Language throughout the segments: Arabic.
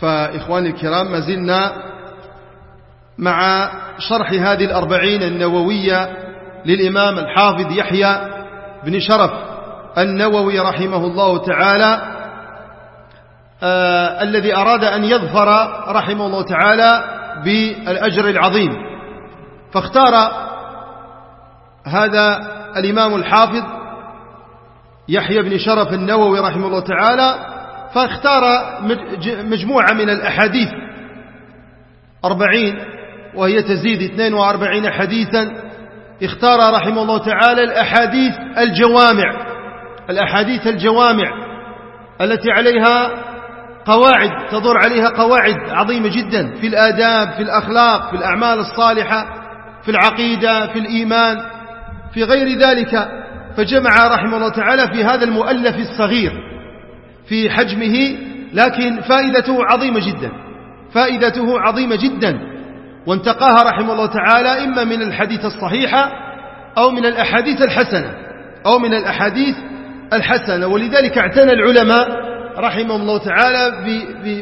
فإخواني الكرام ما زلنا مع شرح هذه الأربعين النووية للإمام الحافظ يحيى بن شرف النووي رحمه الله تعالى آه الذي أراد أن يظفر رحمه الله تعالى بالأجر العظيم. فاختار هذا الإمام الحافظ يحيى بن شرف النووي رحمه الله تعالى فاختار مجموعة من الأحاديث. أربعين وهي تزيد 42 حديثا. اختار رحمه الله تعالى الأحاديث الجوامع. الأحاديث الجوامع التي عليها قواعد تدور عليها قواعد عظيمة جدا في الآداب في الأخلاق في الأعمال الصالحة في العقيدة في الإيمان في غير ذلك. فجمع رحمه الله تعالى في هذا المؤلف الصغير. في حجمه لكن فائدته عظيمة جدا. فائدته عظيمة جدا. وانتقاها رحمه الله تعالى إما من الحديث الصحيحة أو من الأحاديث الحسنة أو من الأحاديث الحسنة. ولذلك اعتنى العلماء رحمهم الله تعالى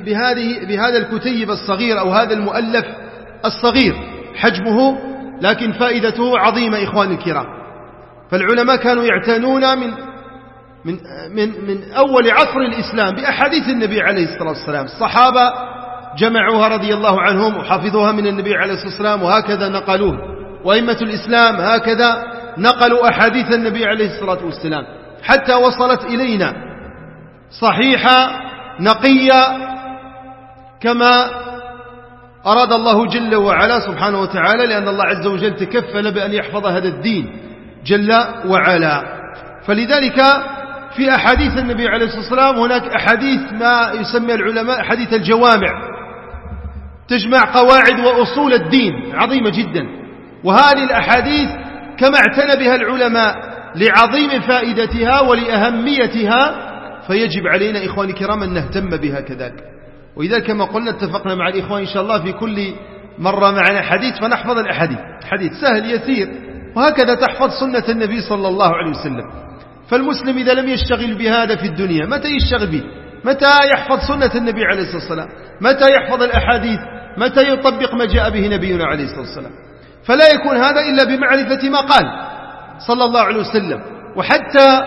بهذه بهذا الكتيب الصغير أو هذا المؤلف الصغير حجمه لكن فائدته عظيمة إخواني الكرام. فالعلماء كانوا يعتنون من من من من أول عصر الإسلام بأحاديث النبي عليه الصلاة والسلام. الصحابة جمعوها رضي الله عنهم وحفظوها من النبي عليه الصلاة والسلام وهكذا نقلوه. وأئمة الإسلام هكذا نقلوا أحاديث النبي عليه الصلاة والسلام. حتى وصلت إلينا صحيحة نقية كما أراد الله جل وعلا سبحانه وتعالى لأن الله عز وجل تكفل بأن يحفظ هذا الدين جل وعلا. فلذلك في أحاديث النبي عليه الصلاة والسلام هناك أحاديث ما يسمى العلماء أحاديث الجوامع. تجمع قواعد وأصول الدين عظيمة جدا. وهذه الأحاديث كما اعتنى بها العلماء لعظيم فائدتها ولأهميتها فيجب علينا إخواني كرام أن نهتم بها كذلك. وإذا كما قلنا اتفقنا مع الإخوان إن شاء الله في كل مرة معنا حديث فنحفظ الأحاديث. حديث سهل يسير وهكذا تحفظ سنة النبي صلى الله عليه وسلم. فالمسلم إذا لم يشتغل بهذا في الدنيا متى يشتغل به؟ متى يحفظ سنة النبي عليه الصلاة والسلام؟ متى يحفظ الأحاديث؟ متى يطبق ما جاء به نبينا عليه الصلاة والسلام؟ فلا يكون هذا إلا بمعرفة ما قال صلى الله عليه وسلم. وحتى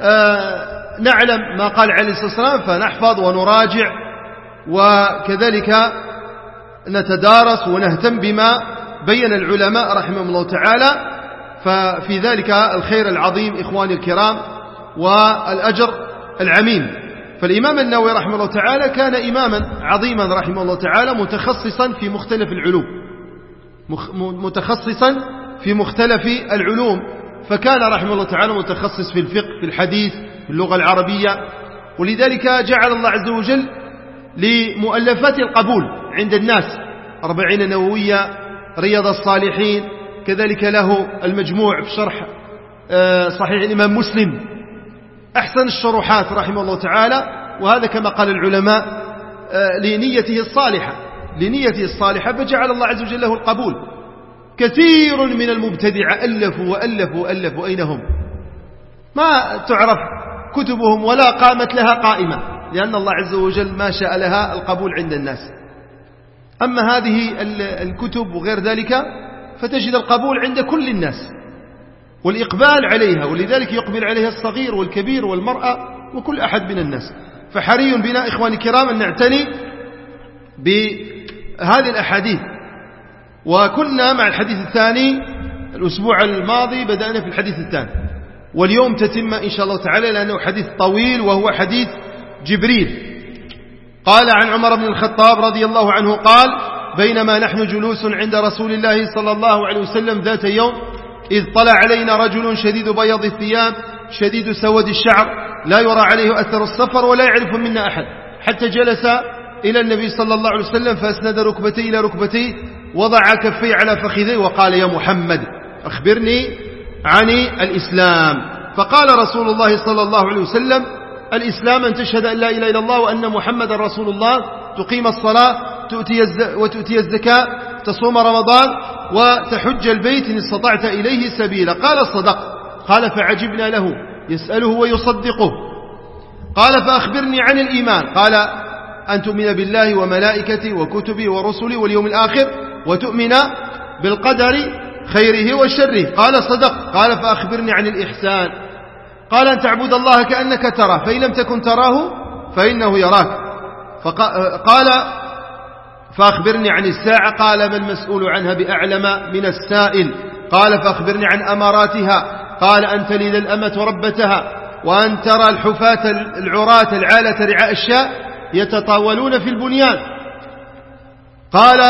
آه نعلم ما قال عليه الصلاة والسلام فنحفظ ونراجع وكذلك نتدارس ونهتم بما بين العلماء رحمهم الله تعالى. ففي ذلك الخير العظيم إخواني الكرام والأجر العميم. فالإمام النووي رحمه الله تعالى كان إماما عظيما رحمه الله تعالى متخصصا في مختلف العلوم. متخصصا في مختلف العلوم. فكان رحمه الله تعالى متخصص في الفقه في الحديث في اللغة العربية. ولذلك جعل الله عز وجل لمؤلفات القبول عند الناس. أربعين نووية رياض الصالحين كذلك له المجموع في شرح صحيح الإمام مسلم. أحسن الشروحات رحمه الله تعالى وهذا كما قال العلماء لنيته الصالحة. لنيته الصالحة فجعل الله عز وجل له القبول. كثير من المبتدعة ألفوا وألفوا وألفوا. أين هم؟ ما تعرف كتبهم ولا قامت لها قائمة لأن الله عز وجل ما شاء لها القبول عند الناس. أما هذه الكتب وغير ذلك فتجد القبول عند كل الناس والإقبال عليها ولذلك يقبل عليها الصغير والكبير والمرأة وكل أحد من الناس. فحري بنا إخواني الكرام أن نعتني بهذه الأحاديث. وكنا مع الحديث الثاني الأسبوع الماضي بدأنا في الحديث الثاني. واليوم تتم إن شاء الله تعالى لأنه حديث طويل وهو حديث جبريل. قال عن عمر بن الخطاب رضي الله عنه قال بينما نحن جلوس عند رسول الله صلى الله عليه وسلم ذات يوم إذ طلع علينا رجل شديد بياض الثياب شديد سود الشعر لا يرى عليه أثر السفر ولا يعرف منا أحد. حتى جلس إلى النبي صلى الله عليه وسلم فأسند ركبتي إلى ركبتي وضع كفي على فخذيه وقال يا محمد أخبرني عن الإسلام. فقال رسول الله صلى الله عليه وسلم الإسلام أن تشهد أن لا إله إلا الله وأن محمد رسول الله تقيم الصلاة تؤتي وتؤتي الزكاة تصوم رمضان وتحج البيت إن استطعت إليه سبيلا. قال صدق قال فعجبنا له. يسأله ويصدقه. قال فأخبرني عن الإيمان. قال أن تؤمن بالله وملائكته وكتبه ورسله واليوم الآخر وتؤمن بالقدر خيره وشره. قال صدق. قال فأخبرني عن الإحسان. قال أن تعبد الله كأنك تراه. فإن لم تكن تراه فإنه يراك. فقال فأخبرني عن الساعة قال ما المسؤول عنها بأعلم من السائل؟ قال فأخبرني عن أماراتها. قال أن تلد الأمة ربتها وأن ترى الحفاة العراة العالة رعاء الشاء يتطاولون في البنيان. قال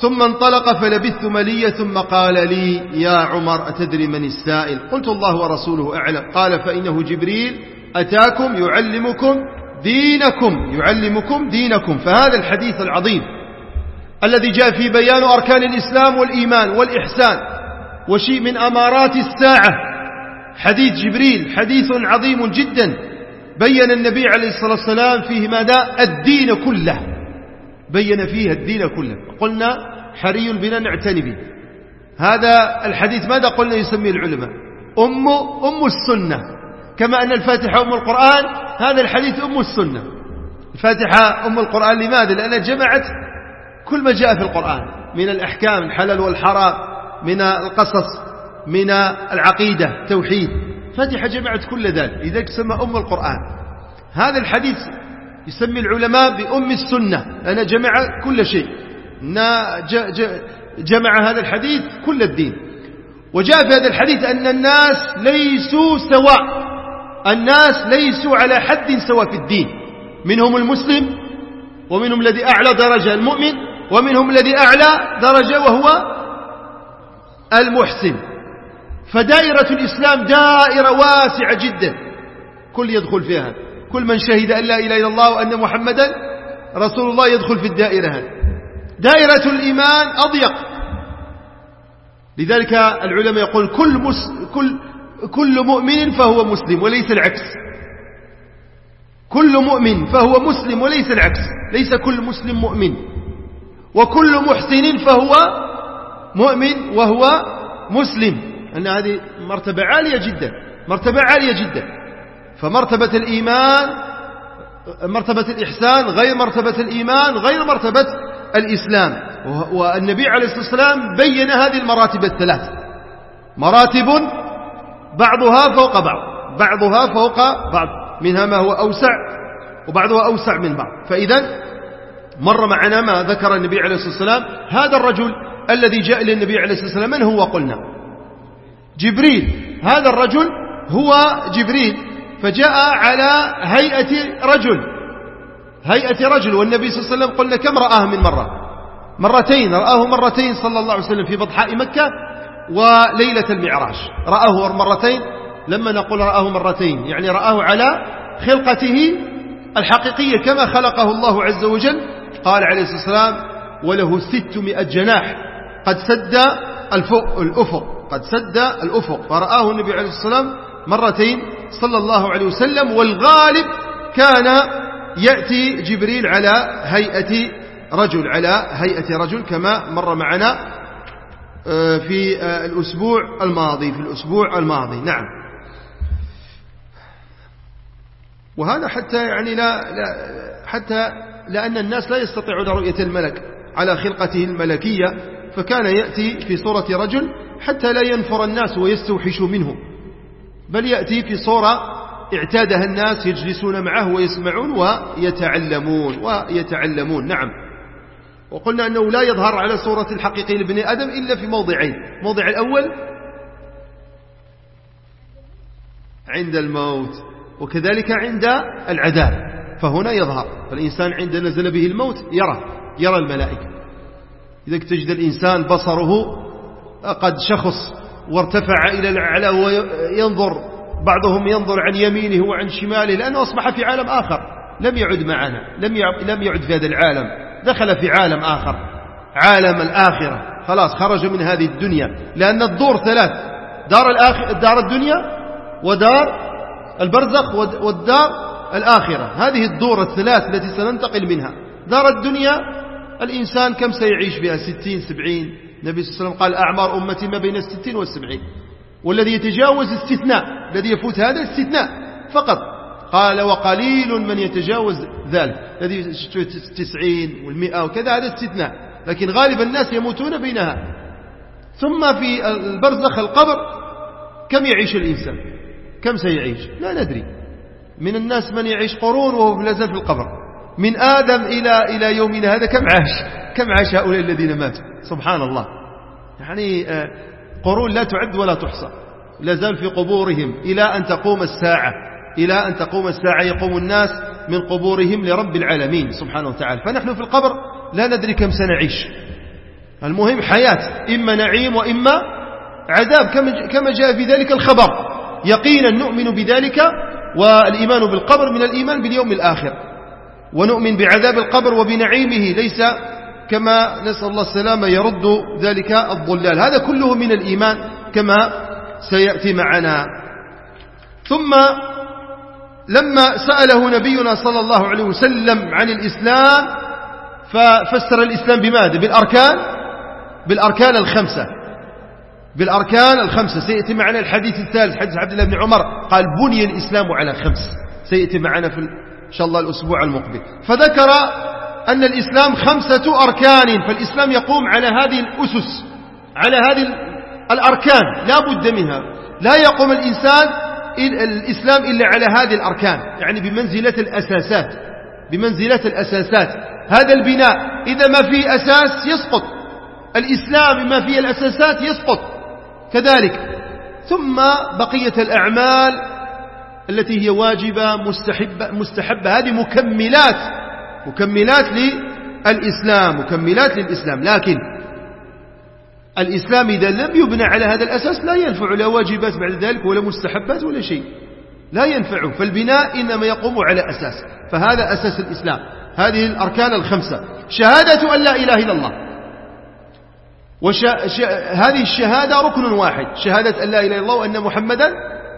ثم انطلق فلبثت مليا ثم قال لي يا عمر أتدري من السائل؟ قلت الله ورسوله أعلم. قال فإنه جبريل أتاكم يعلمكم دينكم يعلمكم دينكم فهذا الحديث العظيم الذي جاء في بيان أركان الإسلام والإيمان والإحسان وشيء من أمارات الساعة. حديث جبريل حديث عظيم جدا. بين النبي عليه الصلاة والسلام فيه ماذا؟ الدين كله. بين فيه الدين كله. قلنا حري بنا نعتني به. هذا الحديث ماذا قلنا يسميه العلماء؟ أم, أم السنة. كما أن الفاتحة أم القرآن هذا الحديث أم السنة. الفاتحة أم القرآن لماذا؟ لأنها جمعت كل ما جاء في القرآن من الأحكام الحلال والحرام من القصص من العقيدة توحيد فاتحة جمعت كل ذلك لذلك تسمى أم القرآن. هذا الحديث يسمي العلماء بأم السنة أنا جمع كل شيء. جمع هذا الحديث كل الدين. وجاء في هذا الحديث أن الناس ليسوا سواء. الناس ليسوا على حد سواء في الدين. منهم المسلم ومنهم الذي أعلى درجة المؤمن ومنهم الذي أعلى درجة وهو المحسن. فدائرة الإسلام دائرة واسعة جدا. كل يدخل فيها. كل من شهد أن لا إله إلا الله وأن محمدا رسول الله يدخل في الدائرة هذه. دائرة الإيمان أضيق. لذلك العلماء يقول كل, مس كل, كل مؤمن فهو مسلم وليس العكس. كل مؤمن فهو مسلم وليس العكس. ليس كل مسلم مؤمن. وكل محسن فهو مؤمن وهو مسلم. أن هذه مرتبة عالية جدا. مرتبة عالية جدا. فمرتبة الإيمان مرتبة الإحسان غير مرتبة الإيمان غير مرتبة الإسلام. والنبي عليه الصلاة والسلام بين هذه المراتب الثلاث. مراتب بعضها فوق بعض بعضها فوق بعض منها ما هو أوسع وبعضها أوسع من بعض. فإذا مر معنا ما ذكر النبي عليه الصلاة والسلام هذا الرجل الذي جاء إلى النبي عليه الصلاة والسلام من هو؟ قلنا. جبريل. هذا الرجل هو جبريل فجاء على هيئة رجل. هيئة رجل والنبي صلى الله عليه وسلم قلنا كم رآه من مرة؟ مرتين رآه مرتين صلى الله عليه وسلم في بضحاء مكة وليلة المعراج. رآه مرتين لما نقول رآه مرتين يعني رآه على خلقته الحقيقية كما خلقه الله عز وجل. قال عليه الصلاة والسلام وله ستمائة جناح قد سد الأفق قد سد الأفق. فرآه النبي عليه الصلاة والسلام مرتين صلى الله عليه وسلم والغالب كان يأتي جبريل على هيئة رجل على هيئة رجل كما مر معنا في آه، الأسبوع الماضي في الأسبوع الماضي. نعم. وهذا حتى يعني لا, لا حتى لأن الناس لا يستطيعون رؤية الملك على خلقته الملكية فكان يأتي في صورة رجل حتى لا ينفر الناس ويستوحشوا منه. بل يأتي في صورة اعتادها الناس يجلسون معه ويسمعون ويتعلمون ويتعلمون. نعم. وقلنا أنه لا يظهر على صورة الحقيقي لابن آدم إلا في موضعين. موضع الأول عند الموت وكذلك عند العذاب. فهنا يظهر. فالإنسان عند نزل به الموت يرى يرى الملائكة. إذا تجد الإنسان بصره قد شخص وارتفع إلى الأعلى وينظر بعضهم ينظر عن يمينه وعن شماله لأنه أصبح في عالم آخر. لم يعد معنا لم لم يعد في هذا العالم. دخل في عالم آخر عالم الآخرة. خلاص خرج من هذه الدنيا. لأن الدور ثلاث دار, الآخر دار الدنيا ودار البرزخ والدار الآخرة. هذه الدور الثلاث التي سننتقل منها. دار الدنيا الإنسان كم سيعيش بها؟ ستين سبعين. النبي صلى الله عليه وسلم قال أعمار أمتي ما بين الستين والسبعين. والذي يتجاوز استثناء الذي يفوت هذا استثناء فقط. قال وقليل من يتجاوز ذلك. الذي التسعين والمئة وكذا هذا استثناء. لكن غالب الناس يموتون بينها ثم في البرزخ القبر كم يعيش الإنسان؟ كم سيعيش؟ لا ندري. من الناس من يعيش قرون وهو لازال في القبر. من آدم إلى إلى يومنا هذا كم عاش؟ كم عاش هؤلاء الذين ماتوا؟ سبحان الله. يعني آه، قرون لا تعد ولا تحصى. لا زال في قبورهم. إلى أن تقوم الساعة. إلى أن تقوم الساعة يقوم الناس من قبورهم لرب العالمين سبحانه وتعالى. فنحن في القبر لا ندري كم سنعيش. المهم حياة إما نعيم وإما عذاب كما جاء في ذلك الخبر. يقينا نؤمن بذلك والإيمان بالقبر من الإيمان باليوم الآخر. ونؤمن بعذاب القبر وبنعيمه. ليس كما نسأل الله السلامة يرد ذلك الضلال. هذا كله من الإيمان كما سيأتي معنا. ثم لما سأله نبينا صلى الله عليه وسلم عن الإسلام ففسر الإسلام بماذا؟ بالأركان؟ بالأركان الخمسة. بالأركان الخمسة. سيأتي معنا الحديث الثالث حديث عبد الله بن عمر. قال بني الإسلام على خمس. سيأتي معنا في إن شاء الله الأسبوع المقبل. فذكر أن الإسلام خمسة أركان فالإسلام يقوم على هذه الأسس على هذه الأركان لا بد منها. لا يقوم الإنسان الإسلام إلا على هذه الأركان يعني بمنزلة الأساسات بمنزلة الأساسات. هذا البناء إذا ما فيه أساس يسقط. الإسلام ما فيه الأساسات يسقط. كذلك ثم بقية الأعمال التي هي واجبة مستحبة, مستحبة. هذه مكملات مكملات للإسلام مكملات للإسلام. لكن الإسلام إذا لم يبنى على هذا الأساس لا ينفع لا واجبات بعد ذلك ولا مستحبات ولا شيء. لا ينفعه فالبناء إنما يقوم على أساس. فهذا أساس الإسلام. هذه الأركان الخمسة. شهادة أن لا إله إلا الله. وش... ش... هذه الشهادة ركن واحد. شهادة أن لا إله إلا الله وأن محمدا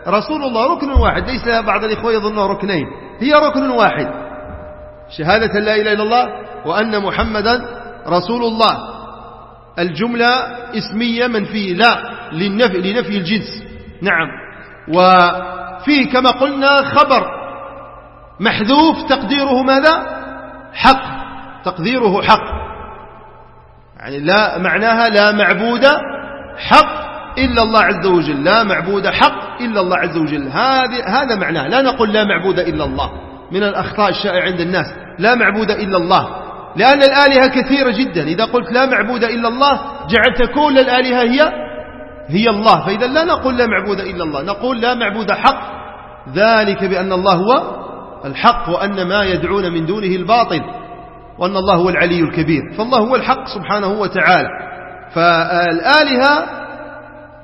رسول الله. ركن واحد. ليس بعض الإخوة يظنه ركنين. هي ركن واحد. شهادة لا إله إلا الله وأن محمدا رسول الله. الجملة اسمية منفية لا للنفي, لنفي الجنس. نعم. وفيه كما قلنا خبر محذوف تقديره ماذا؟ حق. تقديره حق. يعني لا معناها لا معبود حق إلا الله عز وجل. لا معبود حق إلا الله عز وجل. هذا هذا معناه. لا نقول لا معبود إلا الله. من الأخطاء الشائعة عند الناس. لا معبود إلا الله. لأن الآلهة كثيرة جدا. إذا قلت لا معبود إلا الله جعلت كل الآلهة هي هي الله. فإذا لا نقول لا معبود إلا الله نقول لا معبود حق. ذلك بأن الله هو الحق وأن ما يدعون من دونه الباطل وأن الله هو العلي الكبير. فالله هو الحق سبحانه وتعالى. فالآلهة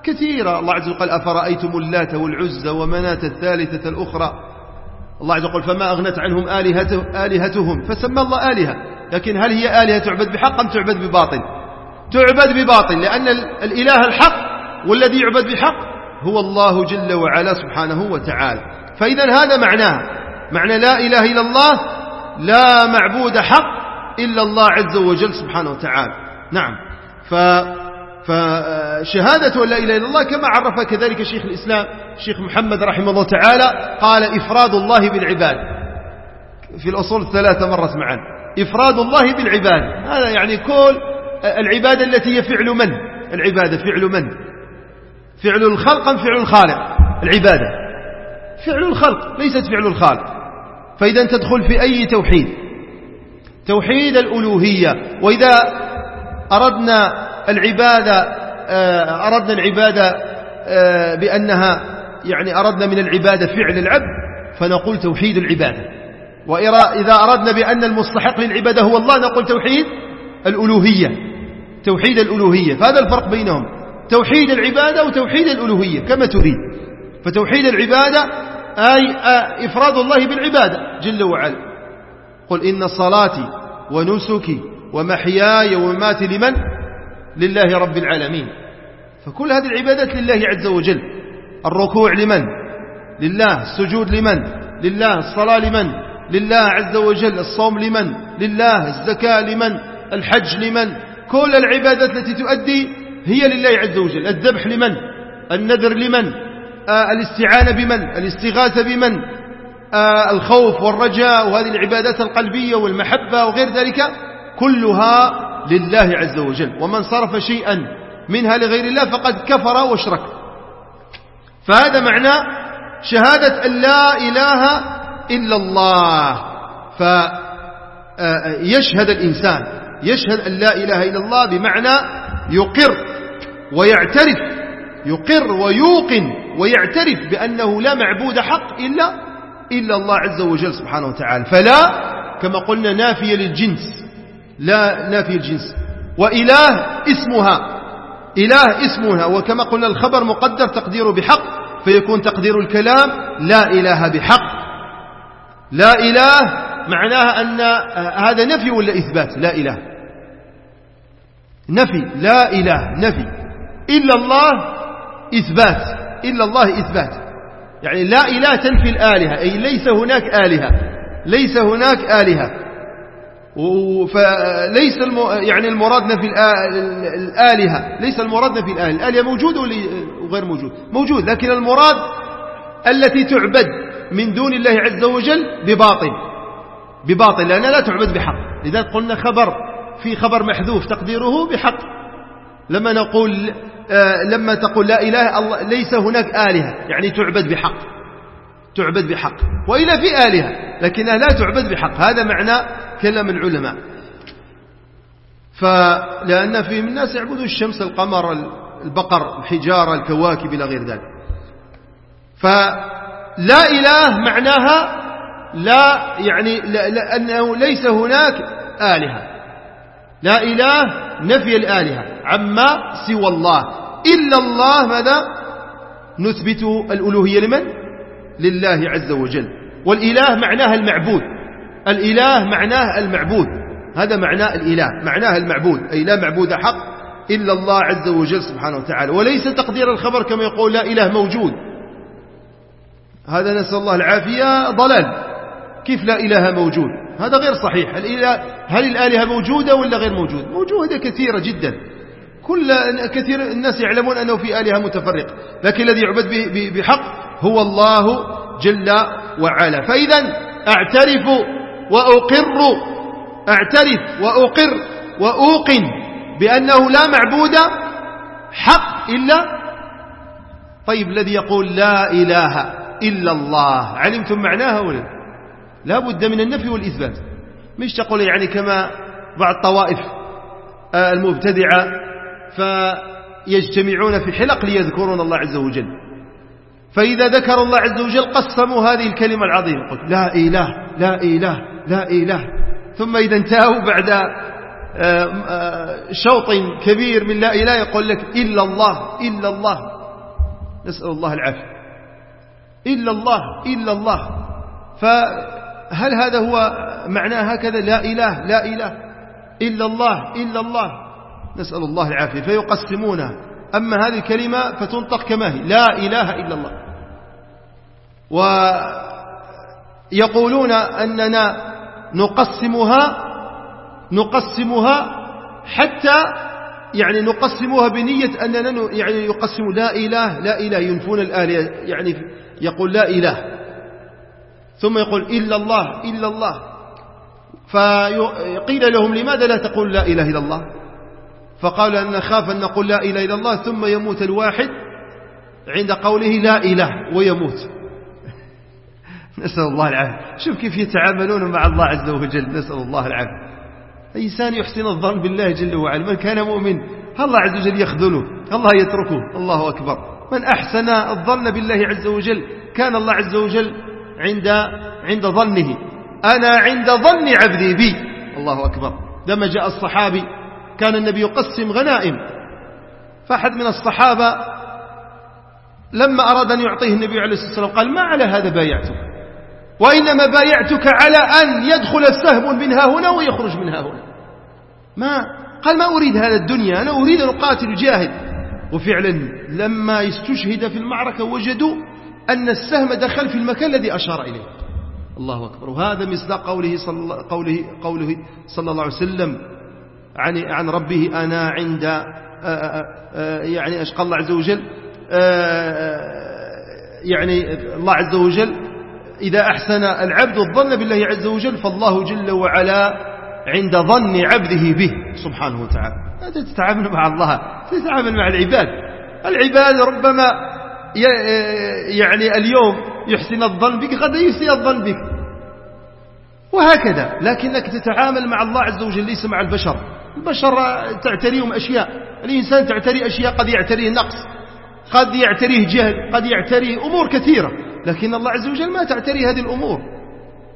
كثيرة. الله عز وجل قال أفرأيتم اللات والعزى ومناة الثالثة الأخرى؟ الله عز وجل فما أغنت عنهم آلهته آلهتهم. فسمى الله آلهة. لكن هل هي آلهة تعبد بحق أم تعبد بباطل؟ تعبد بباطل لأن الإله الحق والذي يعبد بحق هو الله جل وعلا سبحانه وتعالى. فإذا هذا معناه معنى لا إله إلا الله لا معبود حق إلا الله عز وجل سبحانه وتعالى. نعم. ف فشهادة لا إله إلا الله كما عرف كذلك شيخ الإسلام شيخ محمد رحمه الله تعالى قال إفراد الله بالعباد. في الأصول الثلاثة مرت معا. إفراد الله بالعباد هذا يعني كل العبادة التي هي فعل من؟ العبادة فعل من؟ فعل الخلق أم فعل الخالق؟ العبادة. فعل الخلق ليست فعل الخالق. فإذا تدخل في أي توحيد؟ توحيد الألوهية. وإذا أردنا العبادة آه، أردنا العبادة آه، بأنها يعني أردنا من العبادة فعل العبد فنقول توحيد العبادة. وإذا أردنا بأن المستحق للعبادة هو الله نقول توحيد الألوهية. توحيد الألوهية. فهذا الفرق بينهم. توحيد العبادة وتوحيد الألوهية كما تريد. فتوحيد العبادة أي إفراد الله بالعبادة جل وعلا. قل إن صلاتي ونسكي ومحياي ومماتي لمن؟ لله رب العالمين. فكل هذه العبادات لله عز وجل. الركوع لمن؟ لله. السجود لمن؟ لله. الصلاة لمن؟ لله عز وجل الصوم لمن؟ لله الزكاة لمن؟ الحج لمن؟ كل العبادات التي تؤدي هي لله عز وجل. الذبح لمن؟ النذر لمن؟ آه الاستعانة بمن؟ الاستغاثة بمن؟ آه الخوف والرجاء وهذه العبادات القلبية والمحبة وغير ذلك كلها لله عز وجل. ومن صرف شيئا منها لغير الله فقد كفر واشرك. فهذا معنى شهادة أن لا إله إلا الله. فيشهد الإنسان يشهد أن لا إله إلا الله بمعنى يقر ويعترف يقر ويوقن ويعترف بأنه لا معبود حق إلا إلا الله عز وجل سبحانه وتعالى. فلا كما قلنا نافية للجنس لا نافي الجنس وإله اسمها إله اسمها. وكما قلنا الخبر مقدر تقديره بحق. فيكون تقدير الكلام لا إله بحق. لا إله معناها أن هذا نفي ولا إثبات؟ لا إله. نفي لا إله نفي. إلا الله إثبات إلا الله إثبات. يعني لا إله تنفي الآلهة أي ليس هناك آلهة ليس هناك آلهة. فليس الم... يعني المراد نفي الآلهة ليس المراد نفي الآلهة. الآلهة موجود وغير موجود؟ موجود لكن المراد التي تعبد. من دون الله عز وجل بباطل. بباطل لأنها لا تعبد بحق. لذلك قلنا خبر في خبر محذوف تقديره بحق. لما نقول آه لما تقول لا إله الله ليس هناك آلهة. يعني تعبد بحق. تعبد بحق. وإلا في آلهة لكنها لا تعبد بحق. هذا معنى كلام العلماء. فلأن في من الناس يعبدوا الشمس القمر البقر الحجارة الكواكب إلى غير ذلك. فلا إله معناها لا يعني لأنه ليس هناك آلهة. لا إله نفي الآلهة. عما سوى الله. إلا الله ماذا؟ نثبت الألوهية لمن؟ لله عز وجل. والإله معناها المعبود. الإله معناه المعبود. هذا معناه الإله. معناه المعبود. أي لا معبود حق إلا الله عز وجل سبحانه وتعالى. وليس تقدير الخبر كما يقول لا إله موجود. هذا نسأل الله العافية. ضلال. كيف لا إله موجود؟ هذا غير صحيح. هل الآلهة موجودة ولا غير موجود؟ موجودة كثيرة جدا. كل كثير الناس يعلمون أنه في آلهة متفرقة. لكن الذي يعبد بحق هو الله جل وعلا. فإذا أعترف وأقر. أعترف وأقر وأوقن بأنه لا معبود حق إلا طيب الذي يقول لا إله إلا الله. علمتم معناها ولا لا؟ بد من النفي والإثبات. مش تقول يعني كما بعض الطوائف آه، المبتدعة فيجتمعون في حلق ليذكرون الله عز وجل. فإذا ذكر الله عز وجل قسموا هذه الكلمة العظيمة. قلت لا إله لا إله لا إله. ثم إذا انتهوا بعد آه، آه، شوط كبير من لا إله يقول لك إلا الله إلا الله. نسأل الله العافية. إلا الله إلا الله. فهل هذا هو معناه هكذا؟ لا إله لا إله. إلا الله إلا الله. نسأل الله العافية. فيقسمونها أما هذه الكلمة فتنطق كما هي. لا إله إلا الله. ويقولون أننا نقسمها نقسمها حتى يعني نقسمها بنية أننا يعني يقسم لا إله لا إله ينفون الآلهة يعني يقول لا إله. ثم يقول إلا الله إلا الله. فقيل لهم لماذا لا تقول لا إله إلا الله؟ فقال أن نخاف أن نقول لا إله إلا الله ثم يموت الواحد عند قوله لا إله ويموت. نسأل الله العافية. شوف كيف يتعاملون مع الله عز وجل. نسأل الله العافية. إنسان يحسن الظن بالله جل وعلا من كان مؤمن الله عز وجل يخذله الله يتركه الله أكبر. من أحسن الظن بالله عز وجل كان الله عز وجل عند عند ظنه. أنا عند ظن عبدي بي. الله أكبر. لما جاء الصحابي كان النبي يقسم غنائم. فأحد من الصحابة لما أراد أن يعطيه النبي عليه الصلاة والسلام قال ما على هذا بايعته؟ وإنما بايعتك على أن يدخل السهم منها هنا ويخرج منها هنا. ما قال ما أريد هذا الدنيا أنا أريد أن أقاتل جاهد وفعلا لما استشهد في المعركة وجدوا أن السهم دخل في المكان الذي أشار إليه. الله أكبر. وهذا مصداق قوله صلى, قوله, قوله صلى الله عليه وسلم عن, عن ربه أنا عند آآ آآ آآ يعني أشقى الله عز وجل يعني الله عز وجل إذا أحسن العبد الظن بالله عز وجل فالله جل وعلا عند ظن عبده به سبحانه وتعالى. لا تتعامل مع الله تتعامل مع العباد. العباد ربما يعني اليوم يحسن الظن بك غدا يسيء الظن بك. وهكذا. لكنك تتعامل مع الله عز وجل ليس مع البشر. البشر تعتريهم أشياء. الإنسان تعتري أشياء قد يعتريه نقص قد يعتريه جهل قد يعتريه أمور كثيرة. لكن الله عز وجل ما تعتري هذه الأمور.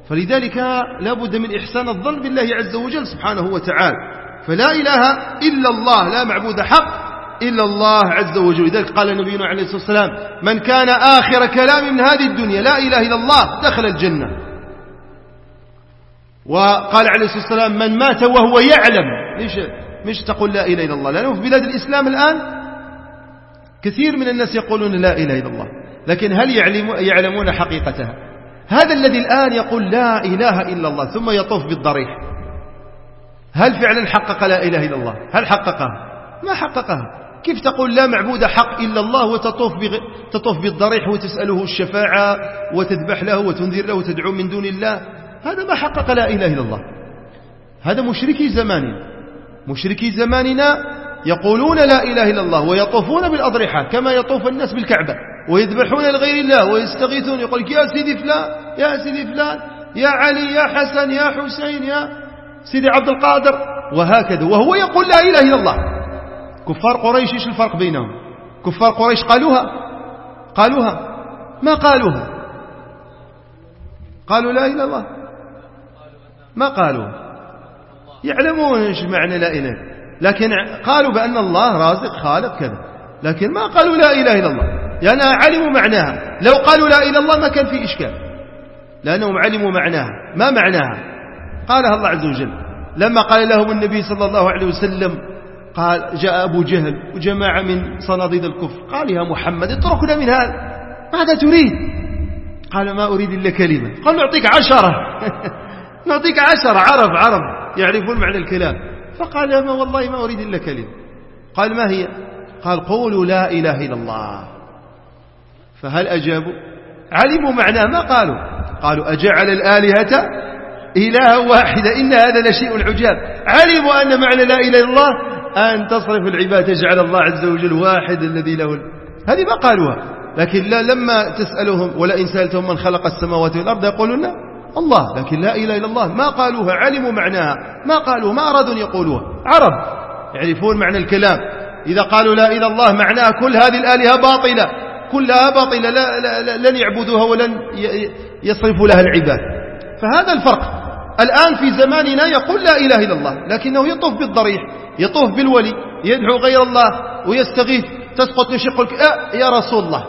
فلذلك لا بد من إحسان الظن بالله عز وجل سبحانه وتعالى. فلا إله إلا الله لا معبود حق إلا الله عز وجل. لذلك قال نبينا عليه الصلاة والسلام من كان آخر كلام من هذه الدنيا لا إله إلا الله دخل الجنة. وقال عليه الصلاة والسلام من مات وهو يعلم. ليش؟ مش تقول لا إله إلا الله. لأنه في بلاد الإسلام الآن كثير من الناس يقولون لا إله إلا الله. لكن هل يعلمون حقيقتها؟ هذا الذي الآن يقول لا إله إلا الله ثم يطوف بالضريح. هل فعلا حقق لا إله إلا الله؟ هل حققها ما حققها كيف تقول لا معبود حق إلا الله وتطوف بغ... تطوف بالضريح وتسأله الشفاعة وتذبح له وتنذر له وتدعو من دون الله؟ هذا ما حقق لا إله إلا الله. هذا مشركي زماننا مشركي زماننا يقولون لا إله إلا الله ويطوفون بالأضرحة كما يطوف الناس بالكعبة. ويذبحون لغير الله ويستغيثون يقول يا سيدي فلان يا سيدي فلان يا علي يا حسن يا حسين يا سيدي عبد القادر وهكذا. وهو يقول لا إله إلا الله. كفار قريش إيش الفرق بينهم؟ كفار قريش قالوها. قالوها. ما قالوها؟ قالوا لا إله إلا الله. ما قالوا؟ يعلمون إيش معنى لا إله. لكن قالوا بأن الله رازق خالق كذا. لكن ما قالوا لا إله إلا الله. لأن علموا معناها. لو قالوا لا إله إلا الله ما كان في إشكال. لأنهم علموا معناها. ما معناها؟ قالها الله عز وجل. لما قال لهم النبي صلى الله عليه وسلم قال جاء أبو جهل وجماعة من صناديد الكفر. قال يا محمد اتركنا من هذا. ماذا تريد؟ قال ما أريد إلا كلمة. قال نعطيك عشرة. نعطيك عشرة. عرب عرب. يعرفون معنى الكلام. فقال ما والله ما أريد إلا كلمة. قال ما هي؟ قال قولوا لا إله إلا الله. فهل أجابوا؟ علموا معناه ما قالوا. قالوا أجعل الآلهة إلها واحدة إن هذا لشيء عجاب. علموا أن معنى لا إله إلا الله أن تصرف العباد تجعل الله عز وجل واحد الذي له هذه ما قالوها. لكن لا لما تسألهم ولئن سألتهم من خلق السماوات والأرض يقولون الله. لكن لا إله إلا الله. ما قالوها علموا معناها. ما قالوا ما أرادوا يقولوها. عرب يعرفون معنى الكلام. إذا قالوا لا إله إلا الله معناها كل هذه الآلهة باطلة. كلها باطلة لا لا لن يعبدوها ولن يصرفوا لها العباد. فهذا الفرق. الآن في زماننا يقول لا إله إلا الله لكنه يطوف بالضريح يطوف بالولي يدعو غير الله ويستغيث تسقط نشق يا رسول الله.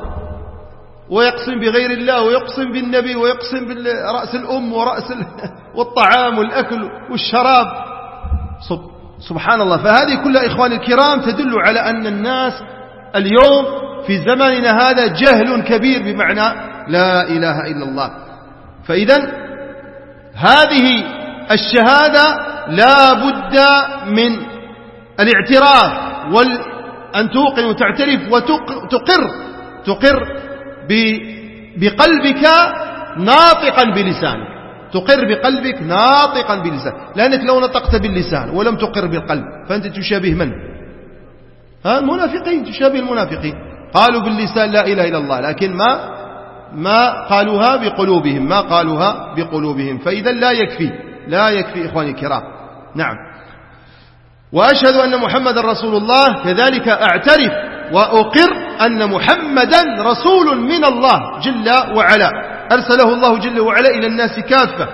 ويقسم بغير الله ويقسم بالنبي ويقسم برأس الأم ورأس والطعام والأكل والشراب. سبحان الله. فهذه كلها إخواني الكرام تدل على أن الناس اليوم في زماننا هذا جهل كبير بمعنى لا إله إلا الله. فإذا هذه الشهادة لا بد من الاعتراف وأن توقن وتعترف وتقر تقر بقلبك ناطقا بلسانك. تقر بقلبك ناطقا بلسانك. لأنك لو نطقت باللسان ولم تقر بالقلب فأنت تشابه من؟ ها المنافقين تشابه المنافقين. قالوا باللسان لا إله إلا الله لكن ما ما قالوها بقلوبهم ما قالوها بقلوبهم فإذا لا يكفي لا يكفي إخواني الكرام. نعم. وأشهد أن محمد رسول الله كذلك أعترف وأقر أن محمدا رسول من الله جل وعلا. أرسله الله جل وعلا إلى الناس كافة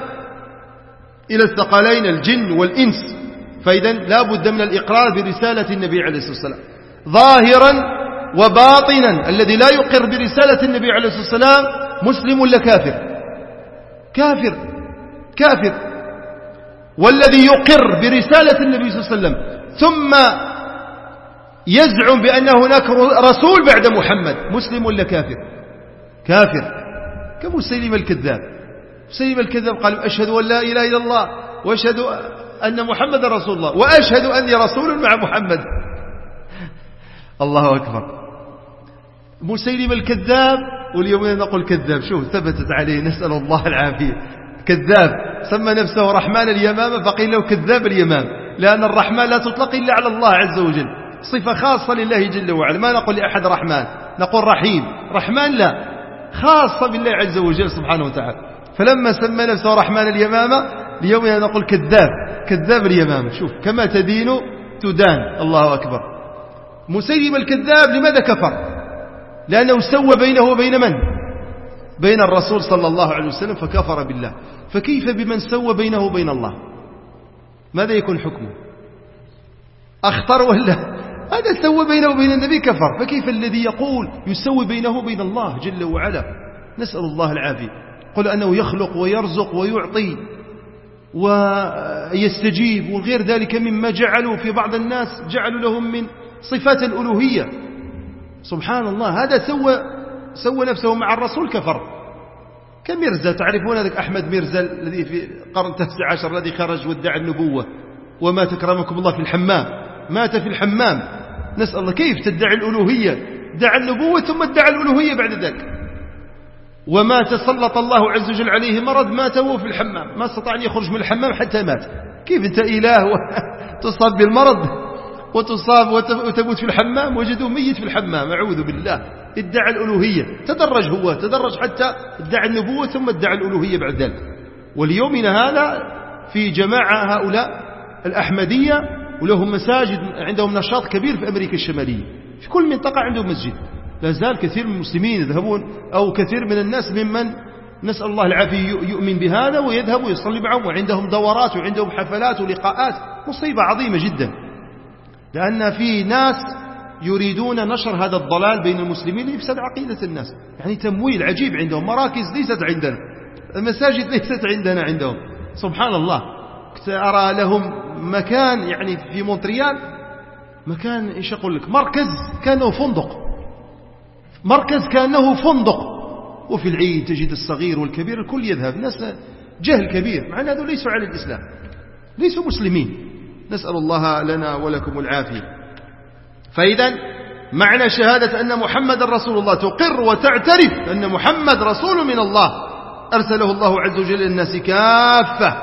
إلى الثقلين الجن والإنس. فإذا لا بد من الإقرار برسالة النبي عليه الصلاة والسلام. ظاهرا وباطنا الذي لا يقر برسالة النبي عليه الصلاة والسلام مسلم ولا كافر؟ كافر كافر. والذي يقر برسالة النبي صلى الله عليه وسلم ثم يزعم بأن هناك رسول بعد محمد مسلم ولا كافر؟ كافر. كمسلم الكذاب؟ مسلم الكذاب قال أشهد أن لا إله إلا الله وأشهد أن محمد رسول الله وأشهد أني رسول مع محمد. الله أكبر. مسيلم الكذاب واليوم نقول كذاب. شوف ثبتت عليه نسأل الله العافية. كذاب. سمى نفسه رحمن اليمامة فقيل له كذاب اليمام لأن الرحمن لا تطلق إلا على الله عز وجل. صفة خاصة لله جل وعلا. ما نقول لأحد رحمن نقول رحيم. رحمن لا خاصة بالله عز وجل سبحانه وتعالى. فلما سمى نفسه رحمن اليمامة اليوم نقول كذاب. كذاب اليمامة شوف كما تدين تدان. الله أكبر. مسيلم الكذاب لماذا كفر؟ لأنه سوى بينه وبين من؟ بين الرسول صلى الله عليه وسلم فكفر بالله. فكيف بمن سوى بينه وبين الله؟ ماذا يكون حكمه؟ أخطر ولا؟ هذا سوى بينه وبين النبي كفر. فكيف الذي يقول يسوي بينه وبين الله جل وعلا؟ نسأل الله العافية. قل أنه يخلق ويرزق ويعطي ويستجيب وغير ذلك مما جعلوا في بعض الناس جعلوا لهم من صفات الألوهية. سبحان الله هذا سوى سوى نفسه مع الرسول كفر. كميرزا تعرفون هذاك أحمد ميرزا الذي في القرن التاسع عشر الذي خرج وادعى النبوة وما تكرمكم الله في الحمام مات في الحمام. نسأل الله كيف تدعي الألوهية؟ دعا النبوة ثم ادعى الألوهية بعد ذلك. وما تسلط الله عز وجل عليه مرض مات وهو في الحمام. ما استطاع أن يخرج من الحمام حتى مات. كيف أنت إله وتصاب بالمرض؟ وتصاب وتموت في الحمام وجدوه ميت في الحمام أعوذ بالله. ادعى الألوهية. تدرج هو تدرج حتى ادعى النبوة ثم ادعى الألوهية بعد ذلك. واليومنا هذا في جماعة هؤلاء الأحمدية ولهم مساجد عندهم نشاط كبير في أمريكا الشمالية. في كل منطقة عندهم مسجد. لا زال كثير من المسلمين يذهبون أو كثير من الناس ممن نسأل الله العافية يؤمن بهذا ويذهب ويصلي معهم وعندهم دورات وعندهم حفلات ولقاءات. مصيبة عظيمة جدا. لأن في ناس يريدون نشر هذا الضلال بين المسلمين لإفساد عقيدة الناس. يعني تمويل عجيب عندهم. مراكز ليست عندنا. المساجد ليست عندنا عندهم. سبحان الله. أرى لهم مكان يعني في مونتريال. مكان إيش أقول لك؟ مركز كأنه فندق. مركز كأنه فندق. وفي العيد تجد الصغير والكبير الكل يذهب. ناس جهل كبير. مع أن هذول ليسوا على الإسلام. ليسوا مسلمين. نسأل الله لنا ولكم العافية. فإذا معنى شهادة أن محمد رسول الله تقر وتعترف أن محمد رسول من الله. أرسله الله عز وجل للناس كافة.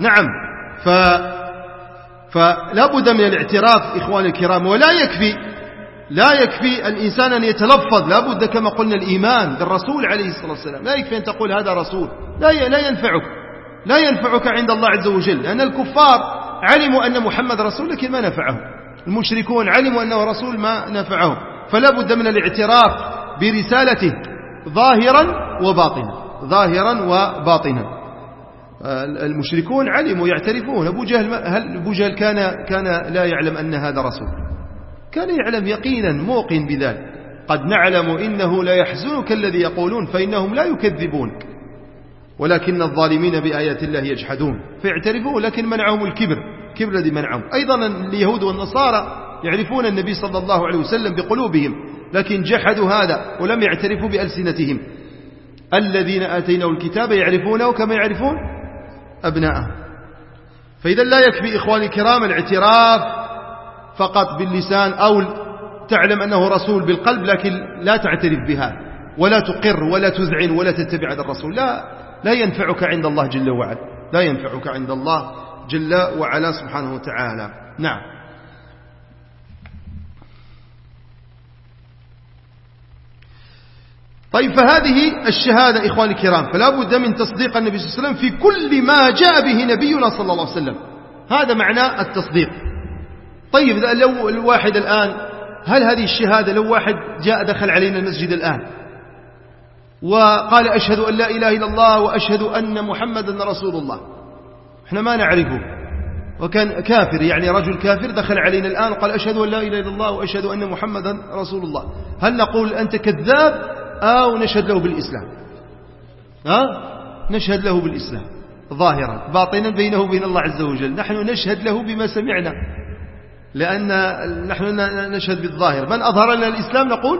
نعم. ف فلا بد من الاعتراف إخواني الكرام ولا يكفي لا يكفي الإنسان أن يتلفظ. لا بد كما قلنا الإيمان بالرسول عليه الصلاة والسلام. لا يكفي أن تقول هذا رسول. لا لا ينفعك. لا ينفعك عند الله عز وجل. لأن الكفار علموا أن محمد رسول لكن ما نفعهم. المشركون علموا أنه رسول ما نفعهم. فلا بد من الاعتراف برسالته ظاهرا وباطنا. ظاهرا وباطنا. المشركون علموا يعترفون. أبو جهل, هل أبو جهل كان, كان لا يعلم أن هذا رسول. كان يعلم يقينا موقن بذلك. قد نعلم إنه لا يحزنك الذي يقولون فإنهم لا يكذبونك. ولكن الظالمين بآيات الله يجحدون. فيعترفون لكن منعهم الكبر. كبر الذي منعهم. أيضا اليهود والنصارى يعرفون النبي صلى الله عليه وسلم بقلوبهم لكن جحدوا هذا ولم يعترفوا بألسنتهم. الذين آتيناه الكتاب يعرفونه كما يعرفون أبناءه. فإذا لا يكفي إخواني الكرام الاعتراف فقط باللسان أو تعلم أنه رسول بالقلب لكن لا تعترف بها ولا تقر ولا تذعن ولا تتبع هذا الرسول. لا. لا ينفعك عند الله جل وعلا. لا ينفعك عند الله جل وعلا سبحانه وتعالى. نعم. طيب فهذه الشهادة إخواني الكرام فلا بد من تصديق النبي صلى الله عليه وسلم في كل ما جاء به نبينا صلى الله عليه وسلم. هذا معنى التصديق. طيب لو الواحد الآن هل هذه الشهادة لو واحد جاء دخل علينا المسجد الآن وقال أشهد أن لا إله إلا الله وأشهد أن محمدا رسول الله. إحنا ما نعرفه. وكان كافر يعني رجل كافر دخل علينا الآن وقال أشهد أن لا إله إلا الله وأشهد أن محمدا رسول الله. هل نقول أنت كذاب أو نشهد له بالإسلام؟ ها؟ نشهد له بالإسلام. ظاهرا. باطنا بينه وبين الله عز وجل. نحن نشهد له بما سمعنا. لأن نحن نشهد بالظاهر. من أظهر لنا الإسلام نقول؟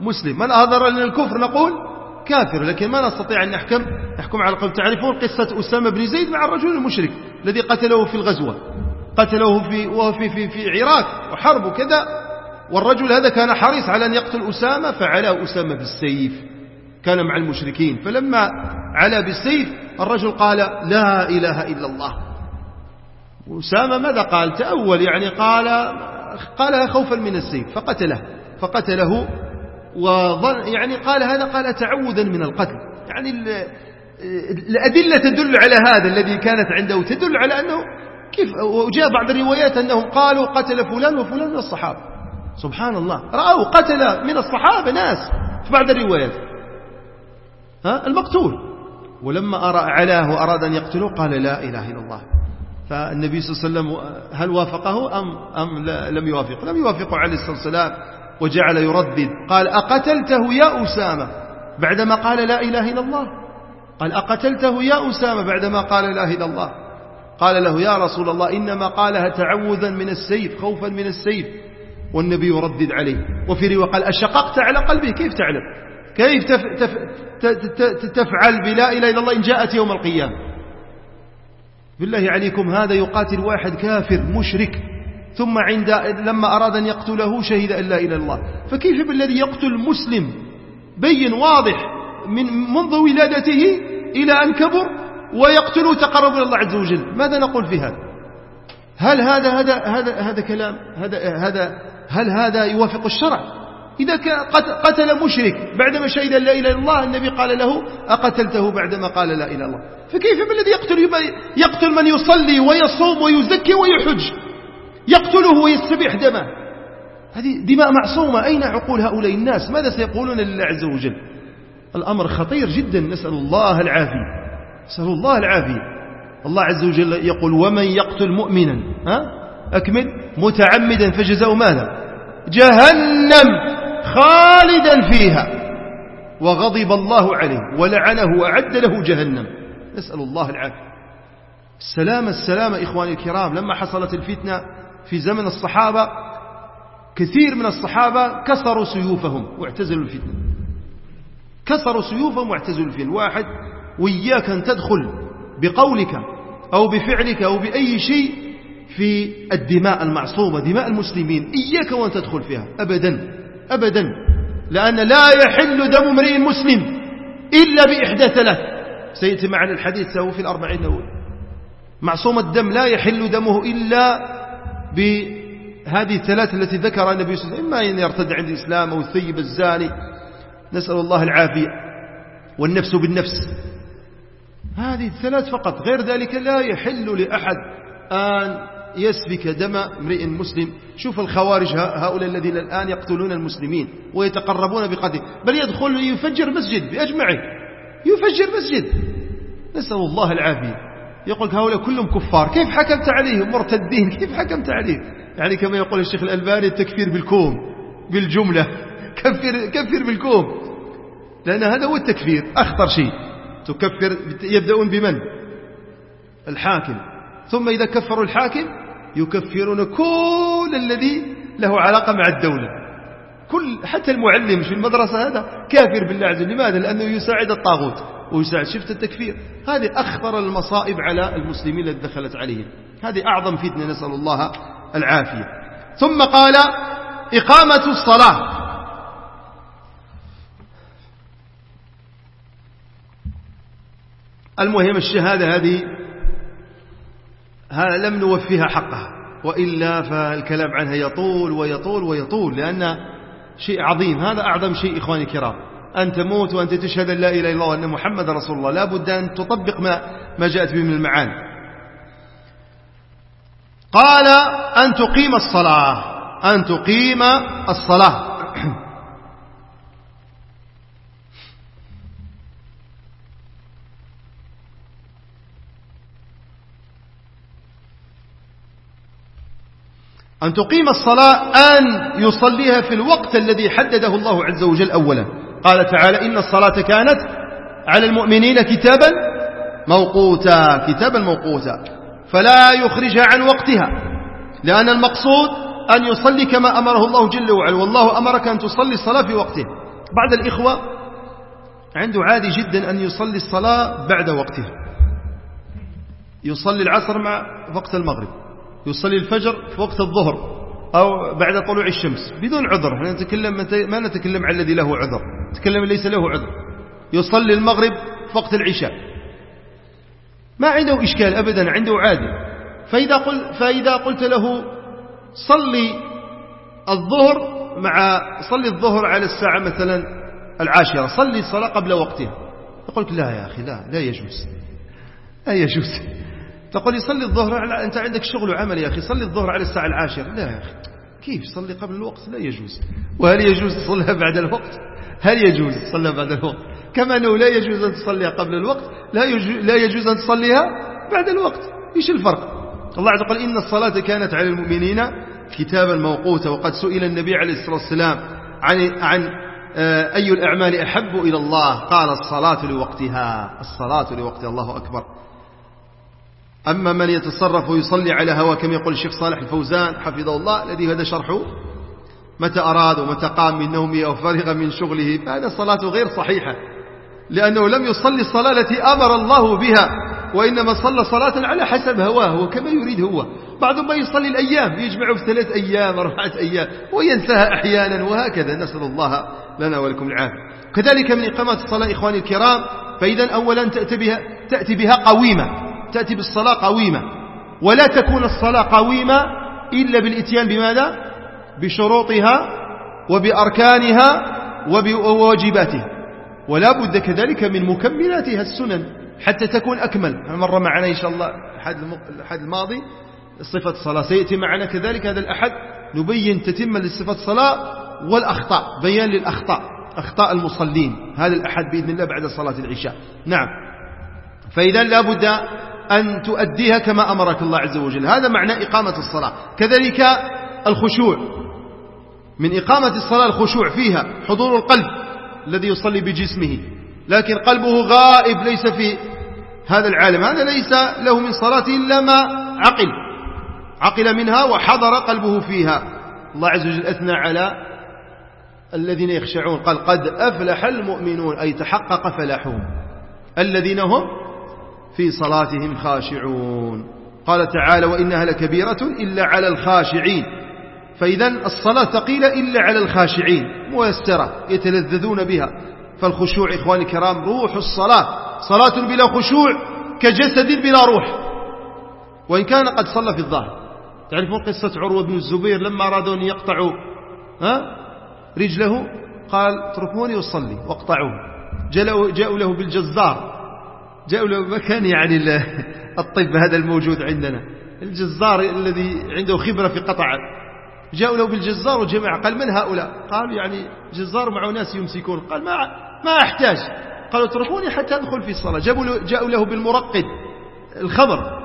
مسلم. من أظهر لنا الكفر نقول؟ كافر لكن ما نستطيع أن نحكم. نحكم على القلب تعرفون قصة أسامة بن زيد مع الرجل المشرك الذي قتله في الغزوة. قتله في وهو في في في عراق وحرب وكذا. والرجل هذا كان حريص على أن يقتل أسامة فعلى أسامة بالسيف. كان مع المشركين. فلما علا بالسيف الرجل قال لا إله إلا الله. أسامة ماذا قال؟ تأول يعني قال قالها خوفا من السيف فقتله. فقتله يعني قال هذا قال تعوذا من القتل. يعني الأدلة تدل على هذا الذي كانت عنده تدل على أنه كيف وجاء بعض الروايات أنهم قالوا قتل فلان وفلان من الصحابة. سبحان الله. رأوا قتل من الصحابة ناس في بعض الروايات. ها؟ المقتول. ولما أرى علاه وأراد أن يقتله قال لا إله إلا الله. فالنبي صلى الله عليه وسلم هل وافقه أم, أم لم يوافق. لم يوافقه عليه الصلاة والسلام. وجعل يردد. قال أقتلته يا أسامة بعدما قال لا إله إلا الله. قال أقتلته يا أسامة بعدما قال لا إله إلا الله. قال له يا رسول الله إنما قالها تعوذا من السيف خوفا من السيف. والنبي يردد عليه. وفي رواية قال أشققت على قلبه كيف تعلم؟ كيف تف تف تفعل بلا إله إلا الله إن جاءت يوم القيامة؟ بالله عليكم هذا يقاتل واحد كافر مشرك. ثم عند لما أراد أن يقتله شهد أن لا إله إلا الله. فكيف بالذي يقتل مسلم؟ بين واضح من منذ ولادته إلى أن كبر ويقتله تقرب إلى الله عز وجل. ماذا نقول في هذا؟ هل هذا هذا هذا هذا كلام؟ هذا هذا هل هذا يوافق الشرع؟ إذا قتل مشرك بعدما شهد لا إله إلا الله النبي قال له أقتلته بعدما قال لا إله إلا الله. فكيف بالذي يقتل يقتل من يصلي ويصوم ويزكي ويحج؟ يقتله ويستبيح دمه. هذه دماء معصومة. أين عقول هؤلاء الناس؟ ماذا سيقولون لله عز وجل؟ الأمر خطير جدا. نسأل الله العافية. نسأل الله العافية. الله عز وجل يقول ومن يقتل مؤمنا؟ ها؟ أكمل. متعمدا فجزاء ماذا جهنم خالدا فيها. وغضب الله عليه ولعنه وأعد له جهنم. نسأل الله العافية. السلام السلام إخواني الكرام لما حصلت الفتنة في زمن الصحابة كثير من الصحابة كسروا سيوفهم واعتزلوا الفتنة. كسروا سيوفهم واعتزلوا الفتنة. واحد وإياك أن تدخل بقولك أو بفعلك أو بأي شيء في الدماء المعصومة دماء المسلمين إياك وأن تدخل فيها. أبدا أبدا. لأن لا يحل دم امرئ مسلم إلا بإحدى ثلاث. سيأتي معنا الحديث سهو في الأربعين الأول معصوم الدم لا يحل دمه إلا بهذه الثلاث التي ذكرها النبي صلى الله عليه وسلم إما أن يرتد عند الإسلام أو الثيب الزاني. نسأل الله العافية والنفس بالنفس. هذه الثلاث فقط غير ذلك لا يحل لأحد أن يسفك دم امرئ مسلم. شوف الخوارج هؤلاء الذين الآن يقتلون المسلمين ويتقربون بقتل بل يدخل يفجر مسجد بأجمعه يفجر مسجد. نسأل الله العافية. يقول هؤلاء كلهم كفار. كيف حكمت عليهم؟ مرتدين. كيف حكمت عليهم؟ يعني كما يقول الشيخ الألباني التكفير بالكوم بالجملة. كفر, كفر بالكوم. لأن هذا هو التكفير. أخطر شيء. تكفر يبدأون بمن؟ الحاكم. ثم إذا كفروا الحاكم يكفرون كل الذي له علاقة مع الدولة. كل حتى المعلم في المدرسة هذا كافر بالله عز وجل لماذا؟ لأنه يساعد الطاغوت. ويساعد. شفت التكفير؟ هذه أخطر المصائب على المسلمين التي دخلت عليهم. هذه أعظم فتنة نسأل الله العافية. ثم قال إقامة الصلاة. المهم الشهادة هذه لم نوفيها حقها. وإلا فالكلام عنها يطول ويطول ويطول لأن شيء عظيم. هذا أعظم شيء إخواني الكرام. أن تموت وأنت تشهد أن لا إله إلا الله وأن محمد رسول الله. لا بد أن تطبق ما, ما جاءت به من المعاني. قال أن تقيم الصلاة. أن تقيم الصلاة. أن تقيم الصلاة أن يصليها في الوقت الذي حدده الله عز وجل أولا. قال تعالى إن الصلاة كانت على المؤمنين كتابا موقوتا كتابا موقوتا. فلا يخرجها عن وقتها لأن المقصود أن يصلي كما أمره الله جل وعلا والله أمرك أن تصلي الصلاة في وقته. بعض الإخوة عنده عادي جدا أن يصلي الصلاة بعد وقتها. يصلي العصر مع وقت المغرب يصلي الفجر في وقت الظهر. أو بعد طلوع الشمس بدون عذر نتكلم ما نتكلم عن الذي له عذر نتكلم ليس له عذر. يصلي المغرب وقت العشاء. ما عنده إشكال أبدا عنده عادي فإذا, قل فإذا قلت له صلي الظهر مع صلي الظهر على الساعة مثلا العاشرة صلي الصلاة قبل وقتها. يقول لا يا أخي لا لا يجوز لا يجوز. تقول صلي الظهر على أنت عندك شغل وعمل يا أخي صلي الظهر على الساعة العاشرة. لا يا أخي. كيف صلي قبل الوقت؟ لا يجوز. وهل يجوز تصليها بعد الوقت؟ هل يجوز تصليها بعد الوقت؟ كما أنه لا يجوز أن تصليها قبل الوقت لا, لا يجوز أن تصليها بعد الوقت. إيش الفرق؟ الله عز وجل إن الصلاة كانت على المؤمنين كتابا موقوتا. وقد سئل النبي عليه الصلاة والسلام عن, عن آه، أي الأعمال أحب إلى الله؟ قال الصلاة لوقتها. الصلاة لوقتها. الله أكبر. أما من يتصرف ويصلي على هوا كما يقول الشيخ صالح الفوزان حفظه الله الذي هذا شرحه متى أراد ومتى قام من نومه أو فرغ من شغله فهذا صلاة غير صحيحة لأنه لم يصلي الصلاة التي أمر الله بها وإنما صلى صلاة على حسب هواه وكما يريد هو. بعضهم ما يصلي الأيام يجمع في ثلاث أيام أربعة أيام وينساها أحيانا وهكذا. نسأل الله لنا ولكم العافية. كذلك من إقامة الصلاة إخواني الكرام فإذا أولا تأتي بها, تأتي بها قويمة. تأتي بالصلاة قويمة. ولا تكون الصلاة قويمة إلا بالإتيان بماذا؟ بشروطها وبأركانها وبواجباتها. ولا بد كذلك من مكملاتها السنن حتى تكون أكمل. مر معنا إن شاء الله الأحد الماضي صفة الصلاة. سيأتي معنا كذلك هذا الأحد نبين تتم لصفة الصلاة والأخطاء. بيان للأخطاء. أخطاء المصلين. هذا الأحد بإذن الله بعد صلاة العشاء. نعم. فإذا لا بد أن تؤديها كما أمرك الله عز وجل. هذا معنى إقامة الصلاة. كذلك الخشوع. من إقامة الصلاة الخشوع فيها حضور القلب الذي يصلي بجسمه. لكن قلبه غائب ليس في هذا العالم. هذا ليس له من صلاته إلا ما عقل. عقل منها وحضر قلبه فيها. الله عز وجل أثنى على الذين يخشعون. قال قد أفلح المؤمنون. أي تحقق فلاحهم. الذين هم في صلاتهم خاشعون. قال تعالى وإنها لكبيرة إلا على الخاشعين. فإذا الصلاة ثقيلة إلا على الخاشعين ميسرة يتلذذون بها. فالخشوع إخواني الكرام روح الصلاة صلاة بلا خشوع كجسد بلا روح. وإن كان قد صلى في الظاهر. تعرفون قصة عروة بن الزبير لما أرادوا أن يقطعوا ها رجله؟ قال اتركوني أصلي واقطعوه جاءوا له بالجزار. جاءوا له مكان يعني الطب هذا الموجود عندنا. الجزار الذي عنده خبرة في قطع. جاءوا له بالجزار وجماعة قال من هؤلاء؟ قال يعني جزار معه ناس يمسكون. قال ما ما أحتاج. قالوا اتركوني حتى أدخل في الصلاة. جابوا جاءوا له بالمرقد الخمر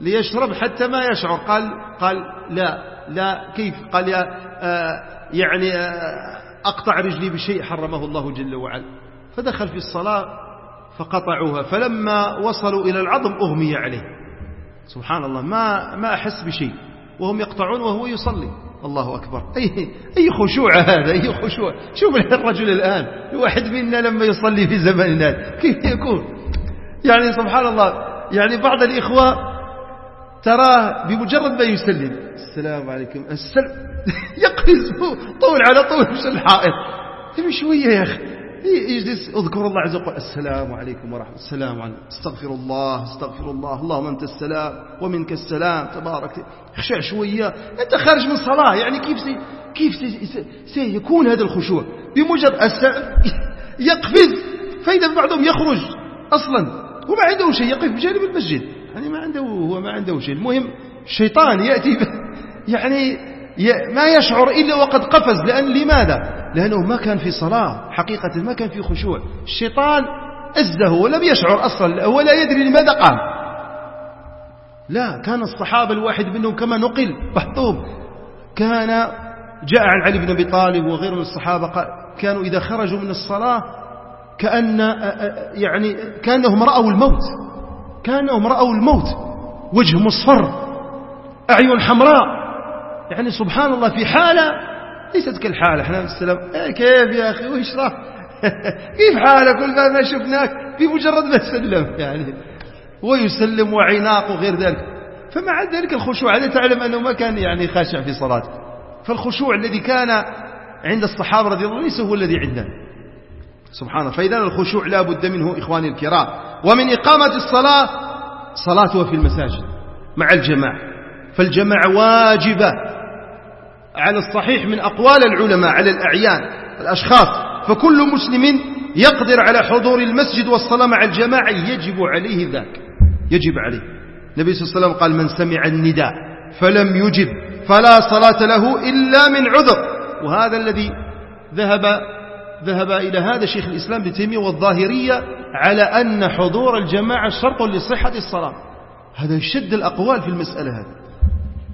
ليشرب حتى ما يشعر. قال قال لا لا كيف؟ قال يا آه يعني آه أقطع رجلي بشيء حرمه الله جل وعلا. فدخل في الصلاة. فقطعوها فلما وصلوا إلى العظم أغمي عليه. سبحان الله ما ما أحس بشيء. وهم يقطعون وهو يصلي. الله أكبر. أي, أي خشوع هذا؟ أي خشوع؟ شوف الرجل الآن. الواحد منا لما يصلي في زمننا. كيف يكون؟ يعني سبحان الله يعني بعض الإخوة تراه بمجرد ما يسلم. السلام عليكم. السلام. يقفز طول على طول مش الحائط. شوية يا أخي؟ يجلس اذكر الله عز وجل. السلام عليكم ورحمة السلام عليكم. استغفر الله استغفر الله. اللهم أنت السلام ومنك السلام. تبارك. اخشع شوية. أنت خارج من صلاة. يعني كيف سي كيف سي سيكون هذا الخشوع؟ بمجرد يقفز. فإذا بعضهم يخرج أصلا. وما عنده شيء. يقف بجانب المسجد. يعني ما عنده هو ما عنده شيء. المهم الشيطان يأتي يعني ما يشعر إلا وقد قفز. لأن لماذا؟ لأنه ما كان في صلاة حقيقة ما كان في خشوع. الشيطان أزه ولم يشعر أصلا هو لا يدري لماذا قام لا كان الصحابة الواحد منهم كما نقل بعضهم كان جاء عن علي بن أبي طالب وغيره من الصحابة كانوا إذا خرجوا من الصلاة كأن يعني كأنهم رأوا الموت. كأنهم رأوا الموت. وجه مصفر أعين حمراء. يعني سبحان الله في حالة ليست كالحالة. إحنا السلام. إيه كيف يا أخي؟ وش راح؟ كيف حالك؟ كل ما شفناك في مجرد ما سلم يعني. ويسلم وعناق وغير ذلك. فمع ذلك الخشوع هذا تعلم أنه ما كان يعني خاشع في صلاته. فالخشوع الذي كان عند الصحابة رضي الله عنهم ليس هو الذي عندنا. سبحان الله. فإذا الخشوع لا بد منه إخواني الكرام. ومن إقامة الصلاة صلاتها في المساجد مع الجماعة. فالجماعة واجبة. على الصحيح من أقوال العلماء على الأعيان الأشخاص. فكل مسلم يقدر على حضور المسجد والصلاة مع الجماعة يجب عليه ذاك. يجب عليه. النبي صلى الله عليه وسلم قال من سمع النداء فلم يجب فلا صلاة له إلا من عذر. وهذا الذي ذهب ذهب إلى هذا شيخ الإسلام ابن تيمية والظاهرية على أن حضور الجماعة شرط لصحة الصلاة. هذا يشد الأقوال في المسألة هذه.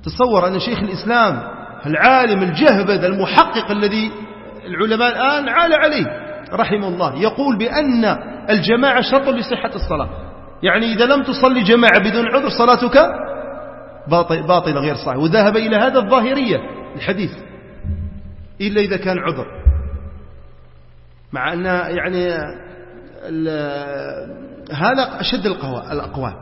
تصور أن شيخ الإسلام العالم الجهبذ المحقق الذي العلماء الآن عال عليه رحمه الله يقول بأن الجماعة شرط لصحة الصلاة. يعني إذا لم تصلي جماعة بدون عذر صلاتك باطلة غير صحيح وذهب إلى هذا الظاهرية الحديث. إلا إذا كان عذر. مع أن يعني هذا أشد الأقوال.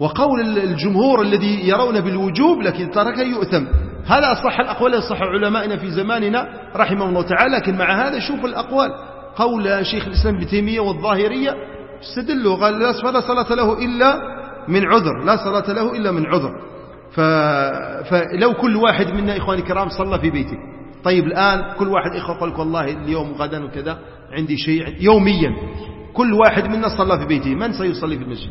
وقول الجمهور الذي يرون بالوجوب لكن ترك يؤثم. هذا أصح الأقوال يصح علمائنا في زماننا رحمه الله تعالى. لكن مع هذا شوف الأقوال. قول شيخ الإسلام ابن تيمية والظاهرية استدلوا قال لا صلاة له إلا من عذر لا صلاة له إلا من عذر. ف... فلو كل واحد منا إخواني الكرام صلى في بيته. طيب الآن كل واحد إخوة قال والله اليوم وغدا وكذا عندي شيء يوميا. كل واحد منا صلى في بيته. من سيصلي في المسجد؟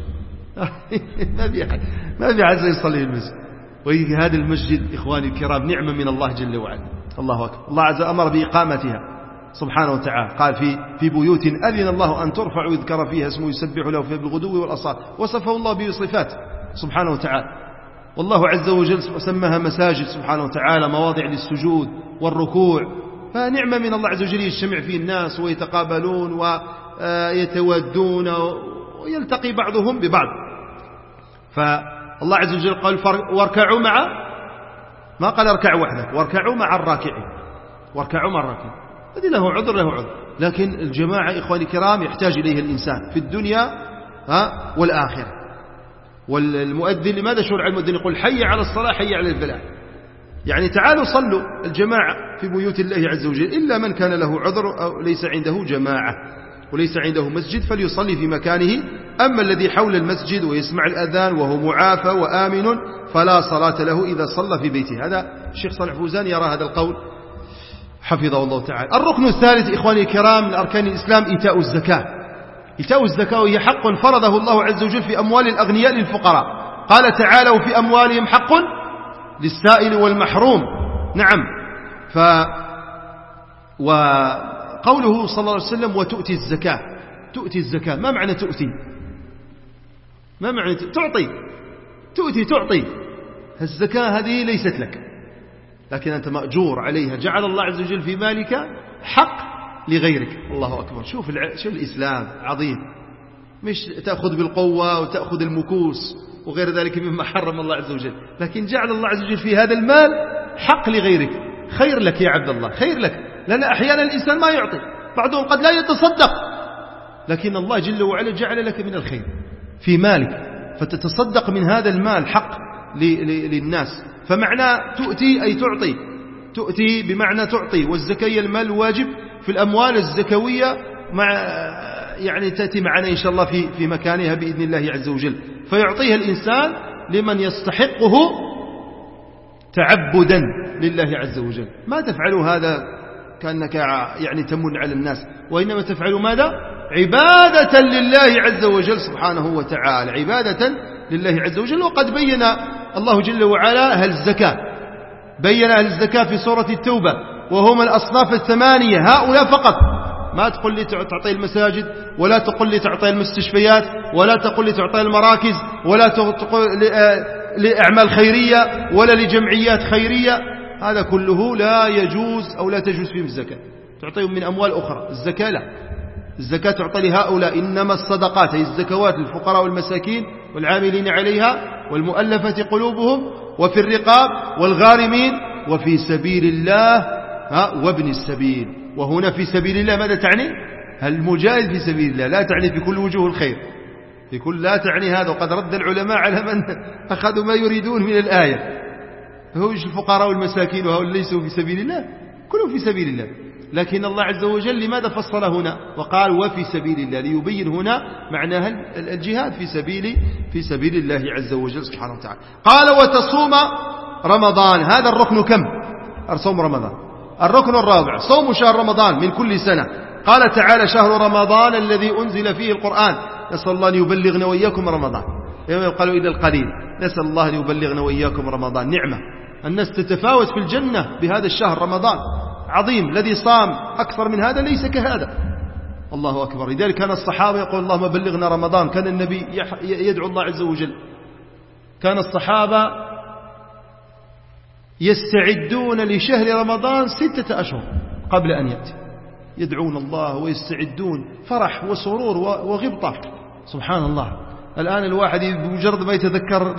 ما في أحد ما في أحد سيصلي في المسجد. وهذا المسجد إخواني الكرام نعمة من الله جل وعلا. الله أكبر. الله عز أمر بإقامتها. سبحانه وتعالى. قال في في بيوت أذن الله أن ترفع ويذكر فيها اسمه يسبح له في بالغدو والأصال. وصفه الله بصفات. سبحانه وتعالى. والله عز وجل سماها مساجد سبحانه وتعالى مواضع للسجود والركوع. فنعمة من الله عز وجل يجتمع فيه الناس ويتقابلون ويتودون ويلتقي بعضهم ببعض. فالله عز وجل قال واركعوا مع ما قال اركعوا وحدك واركعوا مع الراكعين. واركعوا مع الراكعين. الذي له عذر له عذر. لكن الجماعة إخواني الكرام يحتاج إليها الإنسان في الدنيا ها والآخرة. والمؤذن لماذا شرع المؤذن؟ يقول حي على الصلاة حي على الفلاح يعني تعالوا صلوا الجماعة في بيوت الله عز وجل. إلا من كان له عذر أو ليس عنده جماعة. وليس عنده مسجد فليصلي في مكانه. أما الذي حول المسجد ويسمع الأذان وهو معافى وآمن فلا صلاة له إذا صلى في بيته. هذا الشيخ صالح فوزان يرى هذا القول. حفظه الله تعالى. الركن الثالث إخواني الكرام من أركان الإسلام إيتاء الزكاة. إيتاء الزكاة وهي حق فرضه الله عز وجل في أموال الأغنياء للفقراء. قال تعالى وفي أموالهم حق للسائل والمحروم. نعم. ف وقوله صلى الله عليه وسلم وتؤتي الزكاة. تؤتي الزكاة. ما معنى تؤتي؟ ما معنى تعطي. تؤتي تعطي. الزكاة هذه ليست لك. لكن أنت مأجور عليها. جعل الله عز وجل في مالك حق لغيرك. الله أكبر. شوف شوف الإسلام. عظيم. مش تأخذ بالقوة وتأخذ المكوس وغير ذلك مما حرم الله عز وجل. لكن جعل الله عز وجل في هذا المال حق لغيرك. خير لك يا عبد الله. خير لك. لأن أحيانا الإنسان ما يعطي. بعضهم قد لا يتصدق. لكن الله جل وعلا جعل لك من الخير. في مالك. فتتصدق من هذا المال حق للناس. فمعنى تؤتي أي تعطي. تؤتي بمعنى تعطي. والزكاة المال واجب. في الأموال الزكوية مع يعني تأتي معنا إن شاء الله في في مكانها بإذن الله عز وجل. فيعطيها الإنسان لمن يستحقه تعبدا لله عز وجل. ما تفعلوا هذا كأنك يعني تمن على الناس. وإنما تفعل ماذا؟ عبادة لله عز وجل سبحانه وتعالى. عبادة لله عز وجل. وقد بين الله جل وعلا أهل الزكاة. بين أهل الزكاة في سورة التوبة. وهم الأصناف الثمانية. هؤلاء فقط. ما تقول لي تعطي المساجد ولا تقول لي تعطي المستشفيات ولا تقول لي تعطي المراكز ولا تقول لأعمال خيرية ولا لجمعيات خيرية. هذا كله لا يجوز أو لا تجوز فيهم الزكاة. تعطيهم من أموال أخرى. الزكاة لا. الزكاة تعطى لهؤلاء إنما الصدقات هي الزكوات للفقراء والمساكين والعاملين عليها والمؤلفة قلوبهم وفي الرقاب والغارمين وفي سبيل الله ها وابن السبيل. وهنا في سبيل الله ماذا تعني؟ المجاهد في سبيل الله. لا تعني في كل وجوه الخير. في كل لا تعني هذا. وقد رد العلماء على من أخذوا ما يريدون من الآية. هو الفقراء والمساكين وهؤلاء ليسوا في سبيل الله كلهم في سبيل الله. لكن الله عز وجل لماذا فصل هنا؟ وقال وفي سبيل الله. ليبين هنا معناها الجهاد في سبيل في سبيل الله عز وجل سبحانه وتعالى. قال وتصوم رمضان. هذا الركن كم؟ صوم رمضان. الركن الرابع صوم شهر رمضان من كل سنة. قال تعالى شهر رمضان الذي أنزل فيه القرآن. نسأل الله أن يبلغنا وإياكم رمضان. يوم قالوا إلى القليل. نسأل الله أن يبلغنا وإياكم رمضان. نعمة. الناس تتفاوت في الجنة بهذا الشهر رمضان. عظيم الذي صام أكثر من هذا ليس كهذا. الله أكبر. لذلك كان الصحابة يقول اللهم بلغنا رمضان. كان النبي يدعو الله عز وجل. كان الصحابة يستعدون لشهر رمضان ستة أشهر قبل أن يأتي. يدعون الله ويستعدون. فرح وسرور وغبطة. سبحان الله. الآن الواحد بمجرد ما يتذكر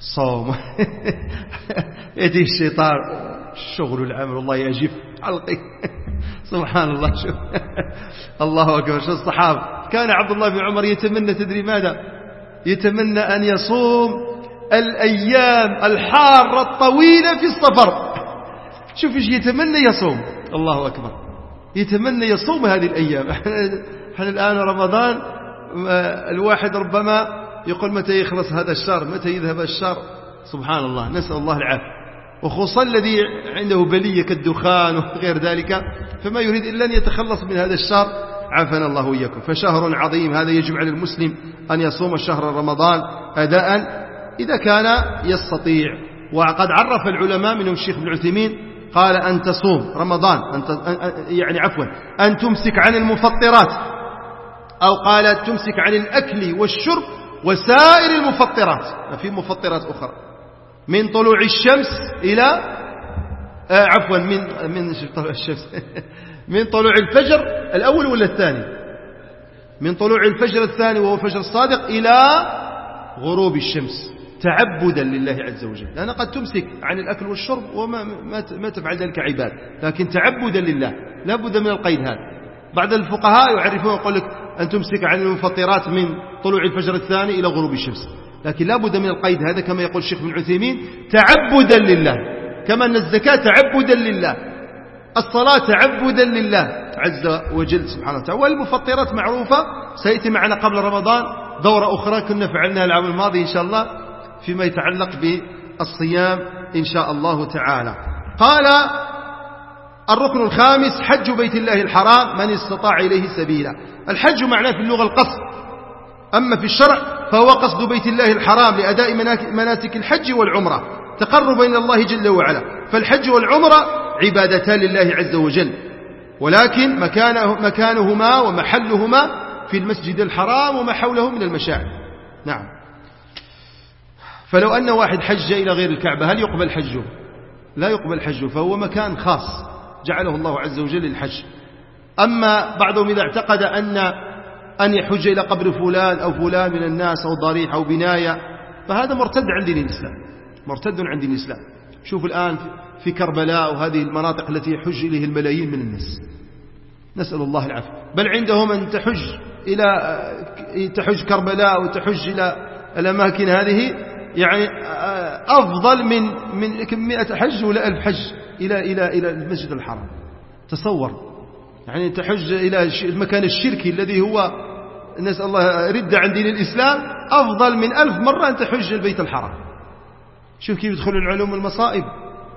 صوم. يأتي الشيطان. الشغل والعمل والله يجف حلقي. سبحان الله شوف الله أكبر. شو الصحابة؟ كان عبد الله بن عمر يتمنى تدري ماذا؟ يتمنى أن يصوم الأيام الحارة الطويلة في السفر شوف إيش يتمنى يصوم. الله أكبر. يتمنى يصوم هذه الأيام. إحنا الآن رمضان؟ الواحد ربما يقول متى يخلص هذا الشهر؟ متى يذهب الشهر؟ سبحان الله نسأل الله العافية. وخصوصا الذي عنده بلية كالدخان وغير ذلك فما يريد إلا أن يتخلص من هذا الشهر. عافنا الله وإياكم. فشهر عظيم هذا يجب على المسلم أن يصوم شهر رمضان أداء إذا كان يستطيع. وقد عرف العلماء منهم الشيخ ابن عثيمين قال أن تصوم رمضان أن يعني عفوا أن تمسك عن المفطرات أو قال تمسك عن الأكل والشرب وسائر المفطرات. في مفطرات أخرى. من طلوع الشمس إلى آه عفوا من من طلوع الشمس. من طلوع الفجر الأول ولا الثاني؟ من طلوع الفجر الثاني وهو الفجر الصادق إلى غروب الشمس. تعبدا لله عز وجل. لأن قد تمسك عن الأكل والشرب وما ما تفعل ذلك عباد. لكن تعبدا لله. لا بد من القيد هذا. بعد الفقهاء يعرفون يقول لك أن تمسك عن المفطرات من طلوع الفجر الثاني إلى غروب الشمس. لكن لا بد من القيد هذا كما يقول الشيخ ابن عثيمين تعبدا لله. كما أن الزكاة تعبدا لله. الصلاة تعبدا لله. عز وجل سبحانه وتعالى. والمفطرات معروفة. سيأتي معنا قبل رمضان. دورة أخرى كنا فعلناها العام الماضي إن شاء الله فيما يتعلق بالصيام إن شاء الله تعالى. قال الركن الخامس حج بيت الله الحرام من استطاع إليه سبيلا. الحج معناه في اللغة القصد. أما في الشرع فهو قصد بيت الله الحرام لأداء مناسك الحج والعمرة تقربا إلى الله جل وعلا. فالحج والعمرة عبادتان لله عز وجل. ولكن مكانه مكانهما ومحلهما في المسجد الحرام وما حوله من المشاعر. نعم. فلو أن واحد حج إلى غير الكعبة هل يقبل حجه؟ لا يقبل حجه فهو مكان خاص. جعله الله عز وجل للحج أما بعضهم إذا اعتقد أن أن يحج إلى قبر فلان أو فلان من الناس أو ضريح أو بناية فهذا مرتد عن دين الإسلام. مرتد عن دين الإسلام. شوف الآن في كربلاء وهذه المناطق التي يحج إليه الملايين من الناس. نسأل الله العافية. بل عندهم أن تحج إلى تحج كربلاء وتحج إلى الأماكن هذه يعني أفضل من من كمئة حج ولا ألف حج. إلى إلى إلى المسجد الحرام. تصور. يعني تحج إلى المكان الشركي الذي هو نسأل الله ردة عن دين الإسلام أفضل من ألف مرة أن تحج البيت الحرام. شوف كيف يدخل العلوم المصائب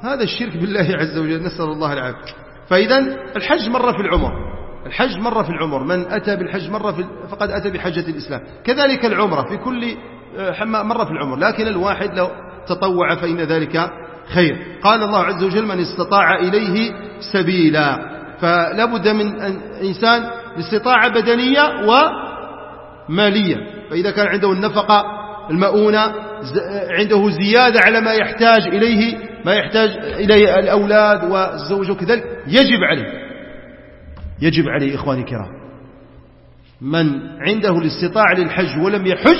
هذا الشرك بالله عز وجل نسأل الله العافية. فإذا الحج مرة في العمر. الحج مرة في العمر. من أتى بالحج مرة في فقد أتى بحجة الإسلام. كذلك العمرة في كل آه، مرة في العمر. لكن الواحد لو تطوع فإن ذلك خير. قال الله عز وجل من استطاع إليه سبيلا. فلا بد من إنسان استطاعة بدنية ومالية. فإذا كان عنده النفقة المؤونة عنده زيادة على ما يحتاج إليه ما يحتاج إليه الأولاد والزوج وكذلك يجب عليه. يجب عليه إخواني الكرام. من عنده الاستطاعة للحج ولم يحج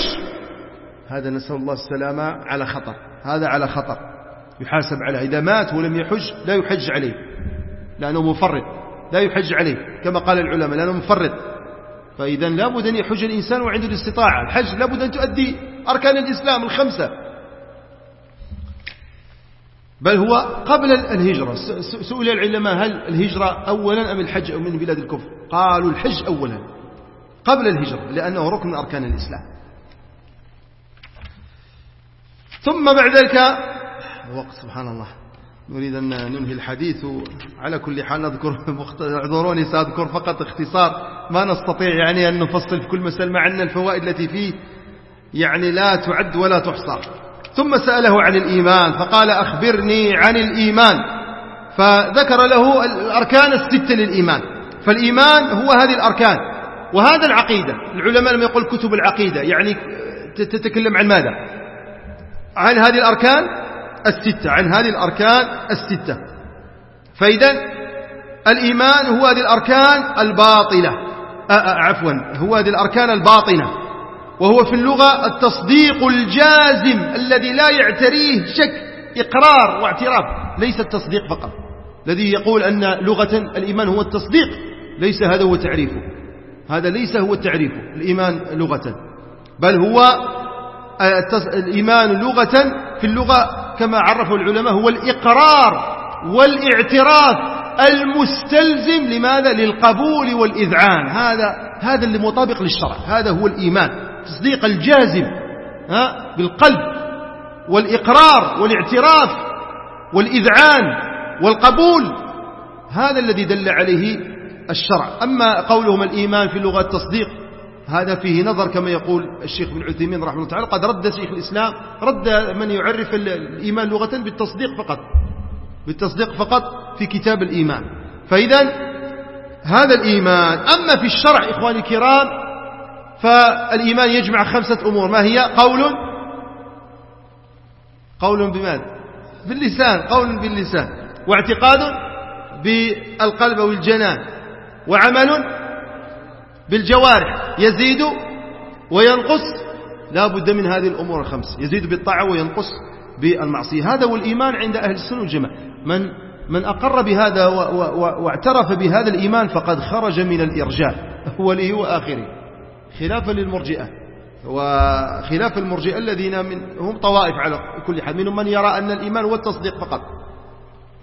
هذا نسأل الله السلامة على خطر. هذا على خطر. يحاسب عليه إذا مات ولم يحج لا يحج عليه لأنه مفرط لا يحج عليه كما قال العلماء لأنه مفرط. فإذا لابد أن يحج الإنسان وعنده الاستطاعة. الحج لابد أن تؤدي أركان الإسلام الخمسة. بل هو قبل الهجرة. سئل العلماء هل الهجرة أولا أم الحج من بلاد الكفر؟ قالوا الحج أولا قبل الهجرة لأنه ركن من أركان الإسلام. ثم بعد ذلك وقت سبحان الله. نريد أن ننهي الحديث. على كل حال نذكر اعذروني سأذكر فقط اختصار. ما نستطيع يعني أن نفصل في كل مسألة مع أن الفوائد التي فيه يعني لا تعد ولا تحصى. ثم سأله عن الإيمان فقال أخبرني عن الإيمان. فذكر له الأركان الستة للإيمان. فالإيمان هو هذه الأركان وهذا العقيدة. العلماء لما يقول كتب العقيدة يعني تتكلم عن ماذا؟ عن هذه الأركان؟ الستة عن هذه الأركان الستة. فإذا الإيمان هو هذه الأركان الباطلة. عفوا هو هذه الأركان الباطنة. وهو في اللغة التصديق الجازم الذي لا يعتريه شك إقرار واعتراف. ليس التصديق فقط. الذي يقول أن لغة الإيمان هو التصديق ليس هذا هو تعريفه. هذا ليس هو تعريفه الإيمان لغة. بل هو الإيمان لغة في اللغة كما عرفه العلماء هو الإقرار والاعتراف المستلزم لماذا؟ للقبول والإذعان. هذا هذا اللي مطابق للشرع. هذا هو الإيمان. تصديق الجازم ها بالقلب والإقرار والاعتراف والإذعان والقبول. هذا الذي دل عليه الشرع. أما قولهم الإيمان في اللغة التصديق هذا فيه نظر كما يقول الشيخ بن عثيمين رحمه الله تعالى قد رد شيخ الإسلام رد من يعرف الإيمان لغة بالتصديق فقط بالتصديق فقط في كتاب الإيمان. فإذا هذا الإيمان أما في الشرع إخواني الكرام فالإيمان يجمع خمسة أمور. ما هي؟ قول قول بماذا؟ باللسان قول باللسان واعتقاد بالقلب والجنان وعمل بالجوارح. يزيد وينقص. لا بد من هذه الأمور الخمس. يزيد بالطاعة وينقص بالمعصية. هذا هو الإيمان عند أهل السنة والجماعة. من من أقر بهذا واعترف بهذا الإيمان فقد خرج من الإرجاء. أوله وآخره خلافا للمرجئة. وخلاف المرجئة الذين من هم طوائف على كل حال. منهم من يرى أن الإيمان هو التصديق فقط.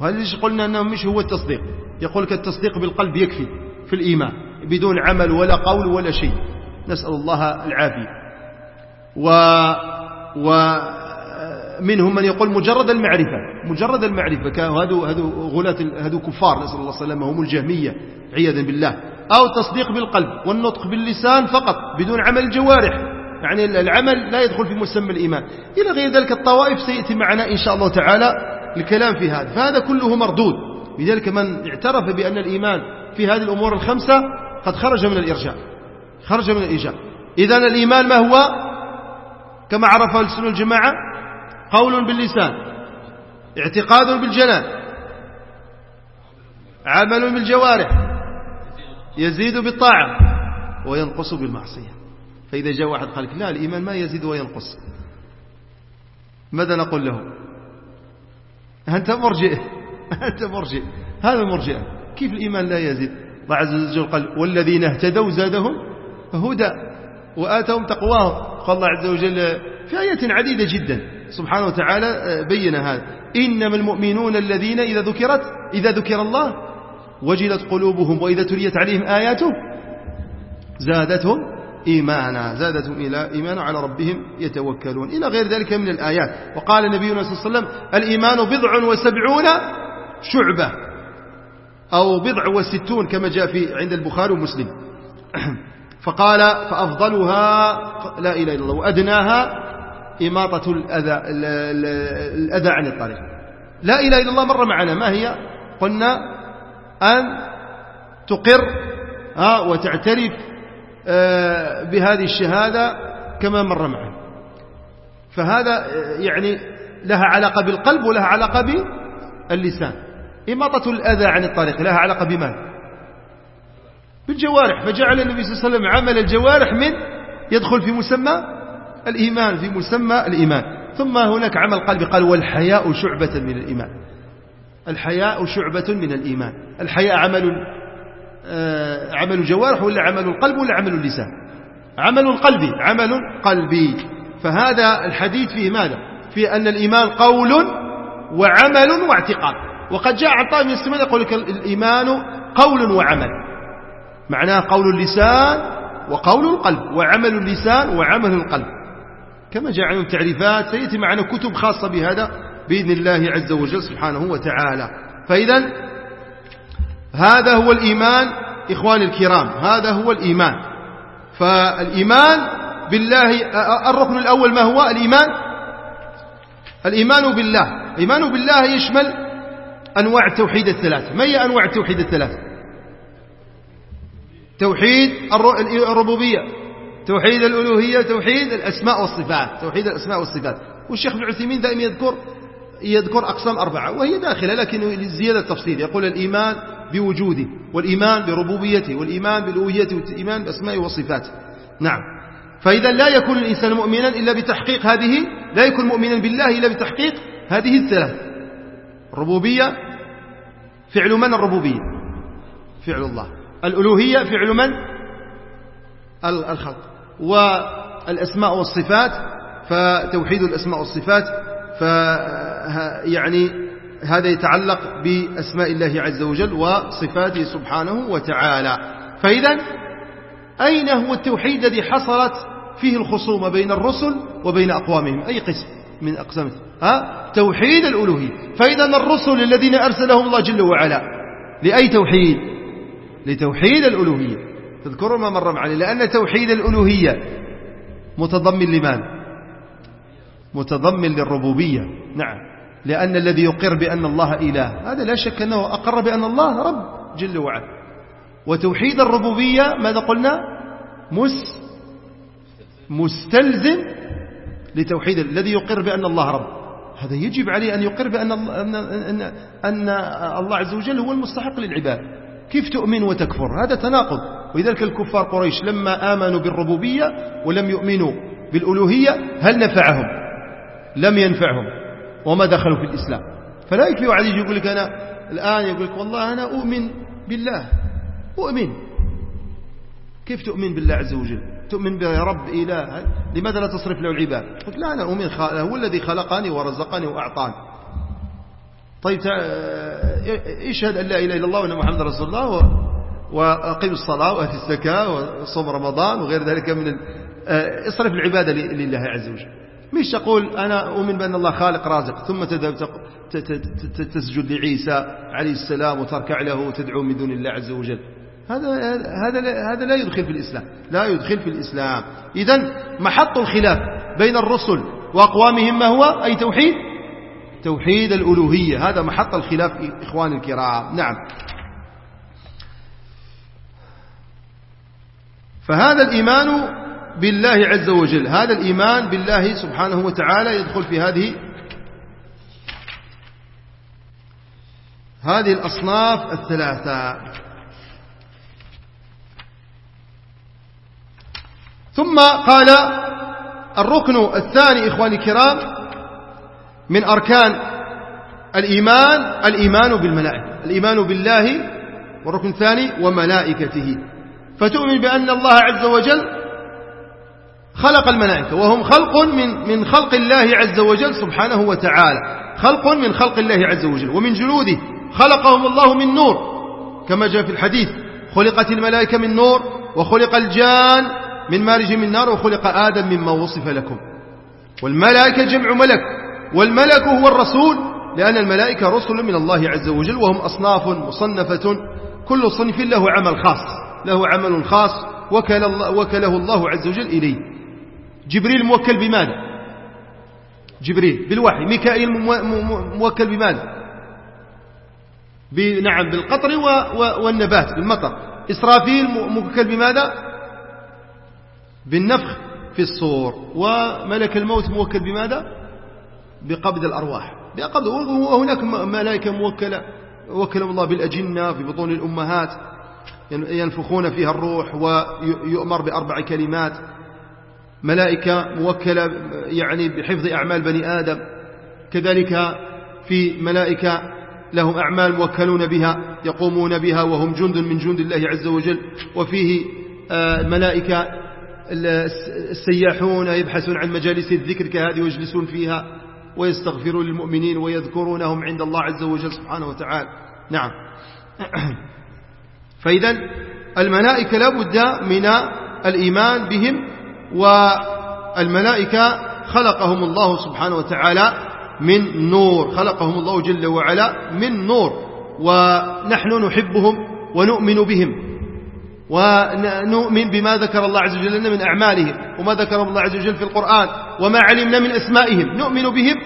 وهذا ليش قلنا أنه مش هو التصديق؟ يقول لك التصديق بالقلب يكفي في الإيمان. بدون عمل ولا قول ولا شيء. نسأل الله العافية. و ومنهم من يقول مجرد المعرفة. مجرد المعرفة. هذو هذو غلاة هذو كفار نسأل الله السلامة. هم الجهمية عياذا بالله. أو تصديق بالقلب والنطق باللسان فقط بدون عمل الجوارح يعني العمل لا يدخل في مسمى الإيمان. إلى غير ذلك الطوائف سيأتي معنا إن شاء الله تعالى الكلام في هذا. فهذا كله مردود. لذلك من اعترف بأن الإيمان في هذه الأمور الخمسة قد خرج من الإرجاء. خرج من الإيجاب إذا الإيمان ما هو؟ كما عرفه السنة الجماعة قول باللسان اعتقاد بالجنان عمل بالجوارح يزيد بالطاعة وينقص بالمعصية. فإذا جاء واحد قال لك لا الإيمان ما يزيد وينقص. ماذا نقول له؟ أنت مرجئ. أنت مرجئ. هذا مرجئ كيف الإيمان لا يزيد؟ الله عز وجل قال والذين اهتدوا زادهم هدى وآتهم تقواهم. قال الله عز وجل في آيات عديدة جدا. سبحانه وتعالى آه، بين هذا. إنما المؤمنون الذين إذا ذكرت إذا ذكر الله وجلت قلوبهم وإذا تليت عليهم آياته زادتهم إيمانا. زادتهم إلى إيمانا على ربهم يتوكلون. إلى غير ذلك من الآيات. وقال نبينا صلى الله عليه وسلم الإيمان بضع وسبعون شعبة. أو بضع وستون كما جاء في عند البخاري ومسلم. فقال فأفضلها لا إله إلا الله وأدناها إماطة الأذى, الأذى عن الطريق. لا إله إلا الله مرة معنا ما هي؟ قلنا أن تقر وتعترف آه، بهذه الشهادة كما مر معنا. فهذا يعني لها علاقة بالقلب ولها علاقة باللسان. إماطة الأذى عن الطريق لها علاقة بماذا؟ بالجوارح. فجعل النبي صلى الله عليه وسلم عمل الجوارح من يدخل في مسمى الإيمان في مسمى الإيمان. ثم هناك عمل قلب قال والحياء شعبة من الإيمان. الحياء شعبة من الإيمان. الحياء عمل آه، عمل الجوارح ولا عمل القلب ولا عمل اللسان؟ عمل القلب عمل قلبي فهذا الحديث فيه ماذا؟ في أن الإيمان قول وعمل واعتقاد. وقد جاء عن طائف من السمين يقول لك الإيمان قول وعمل. معناه قول اللسان وقول القلب. وعمل اللسان وعمل القلب. كما جاء عنه التعريفات سيأتي معنا كتب خاصة بهذا بإذن الله عز وجل سبحانه وتعالى. فإذا هذا هو الإيمان إخواني الكرام هذا هو الإيمان. فالإيمان بالله الركن الأول ما هو؟ الإيمان؟ الإيمان بالله. الإيمان بالله يشمل أنواع التوحيد الثلاثة. ما هي أنواع التوحيد الثلاثة؟ توحيد الربوبية توحيد الألوهية توحيد الأسماء والصفات توحيد الأسماء والصفات. والشيخ ابن دائما يذكر يذكر أقسام أربعة وهي داخلة لكن لزيادة التفصيل يقول الإيمان بوجوده والإيمان بربوبيته والإيمان بالألوهية والإيمان بأسمائه وصفاته نعم. فإذا لا يكون الإنسان مؤمنا إلا بتحقيق هذه لا يكون مؤمنا بالله إلا بتحقيق هذه الثلاث. الربوبية فعل من الربوبية؟ فعل الله. الألوهية فعل من؟ الخلق. والأسماء والصفات فتوحيد الأسماء والصفات ف يعني هذا يتعلق بأسماء الله عز وجل وصفاته سبحانه وتعالى. فإذا أين هو التوحيد الذي حصلت فيه الخصومة بين الرسل وبين أقوامهم؟ أي قسم؟ من أقسام ها؟ توحيد الألوهية. فإذا الرسل الذين أرسلهم الله جل وعلا لأي توحيد؟ لتوحيد الألوهية. تذكروا ما مر معنا لأن توحيد الألوهية متضمن لمن متضمن للربوبية. نعم. لأن الذي يقر بأن الله إله. هذا لا شك أنه أقر بأن الله رب جل وعلا. وتوحيد الربوبية ماذا قلنا؟ مس مستلزم لتوحيد الذي يقر بأن الله رب. هذا يجب عليه أن يقر بأن أن الله عز وجل هو المستحق للعباد. كيف تؤمن وتكفر؟ هذا تناقض. ولذلك الكفار قريش لما آمنوا بالربوبية ولم يؤمنوا بالألوهية هل نفعهم؟ لم ينفعهم. وما دخلوا في الإسلام. فلا يكفي واحد يجي يقول لك أنا الآن يقول لك والله أنا أؤمن بالله. أؤمن. كيف تؤمن بالله عز وجل؟ تؤمن به يا رب إله لماذا لا تصرف له العباد؟ قلت لا أنا أؤمن هو الذي خلقني ورزقني وأعطاني. طيب اشهد أن لا إله إلا الله وأن محمد رسول الله وأقيم الصلاة وأتي الزكاة وصوم رمضان وغير ذلك من آه، اصرف العبادة لله عز وجل. مش تقول أنا أؤمن بأن الله خالق رازق ثم تذهب تسجد لعيسى عليه السلام وتركع له وتدعو من دون الله عز وجل. هذا هذا هذا لا يدخل في الإسلام. لا يدخل في الإسلام. إذا محط الخلاف بين الرسل وأقوامهم ما هو؟ أي توحيد؟ توحيد الألوهية. هذا محط الخلاف إخوان الكرام. نعم. فهذا الإيمان بالله عز وجل. هذا الإيمان بالله سبحانه وتعالى يدخل في هذه هذه الأصناف الثلاثة. ثم قال الركن الثاني إخواني الكرام من أركان الإيمان الإيمان بالملائكة الإيمان بالله والركن الثاني وملائكته. فتؤمن بأن الله عز وجل خلق الملائكة وهم خلق من من خلق الله عز وجل سبحانه وتعالى. خلق من خلق الله عز وجل ومن جلوده خلقهم الله من نور. كما جاء في الحديث خلقت الملائكة من نور وخلق الجان من مارج من نار وخلق آدم مما وصف لكم. والملائكة جمع ملك والملك هو الرسول لأن الملائكة رسل من الله عز وجل وهم أصناف مصنفة كل صنف له عمل خاص له عمل خاص وكل الله وكله الله عز وجل إليه. جبريل موكل بماذا جبريل بالوحي. ميكائيل موكل بماذا نعم بالقطر والنبات بالمطر. إسرافيل موكل بماذا؟ بالنفخ في الصور. وملك الموت موكل بماذا؟ بقبض الأرواح. وهناك ملائكة موكلة وكل الله بالأجنة في بطون الأمهات ينفخون فيها الروح ويؤمر بأربع كلمات. ملائكة موكلة يعني بحفظ أعمال بني آدم. كذلك في ملائكة لهم أعمال موكلون بها يقومون بها وهم جند من جند الله عز وجل. وفيه آه، ملائكة السياحون يبحثون عن مجالس الذكر كهذه ويجلسون فيها ويستغفرون للمؤمنين ويذكرونهم عند الله عز وجل سبحانه وتعالى. نعم. فإذا الملائكة لابد من الإيمان بهم والملائكة خلقهم الله سبحانه وتعالى من نور. خلقهم الله جل وعلا من نور. ونحن نحبهم ونؤمن بهم. ونؤمن بما ذكر الله عز وجل من أعمالهم وما ذكر الله عز وجل في القرآن وما علمنا من أسمائهم. نؤمن بهم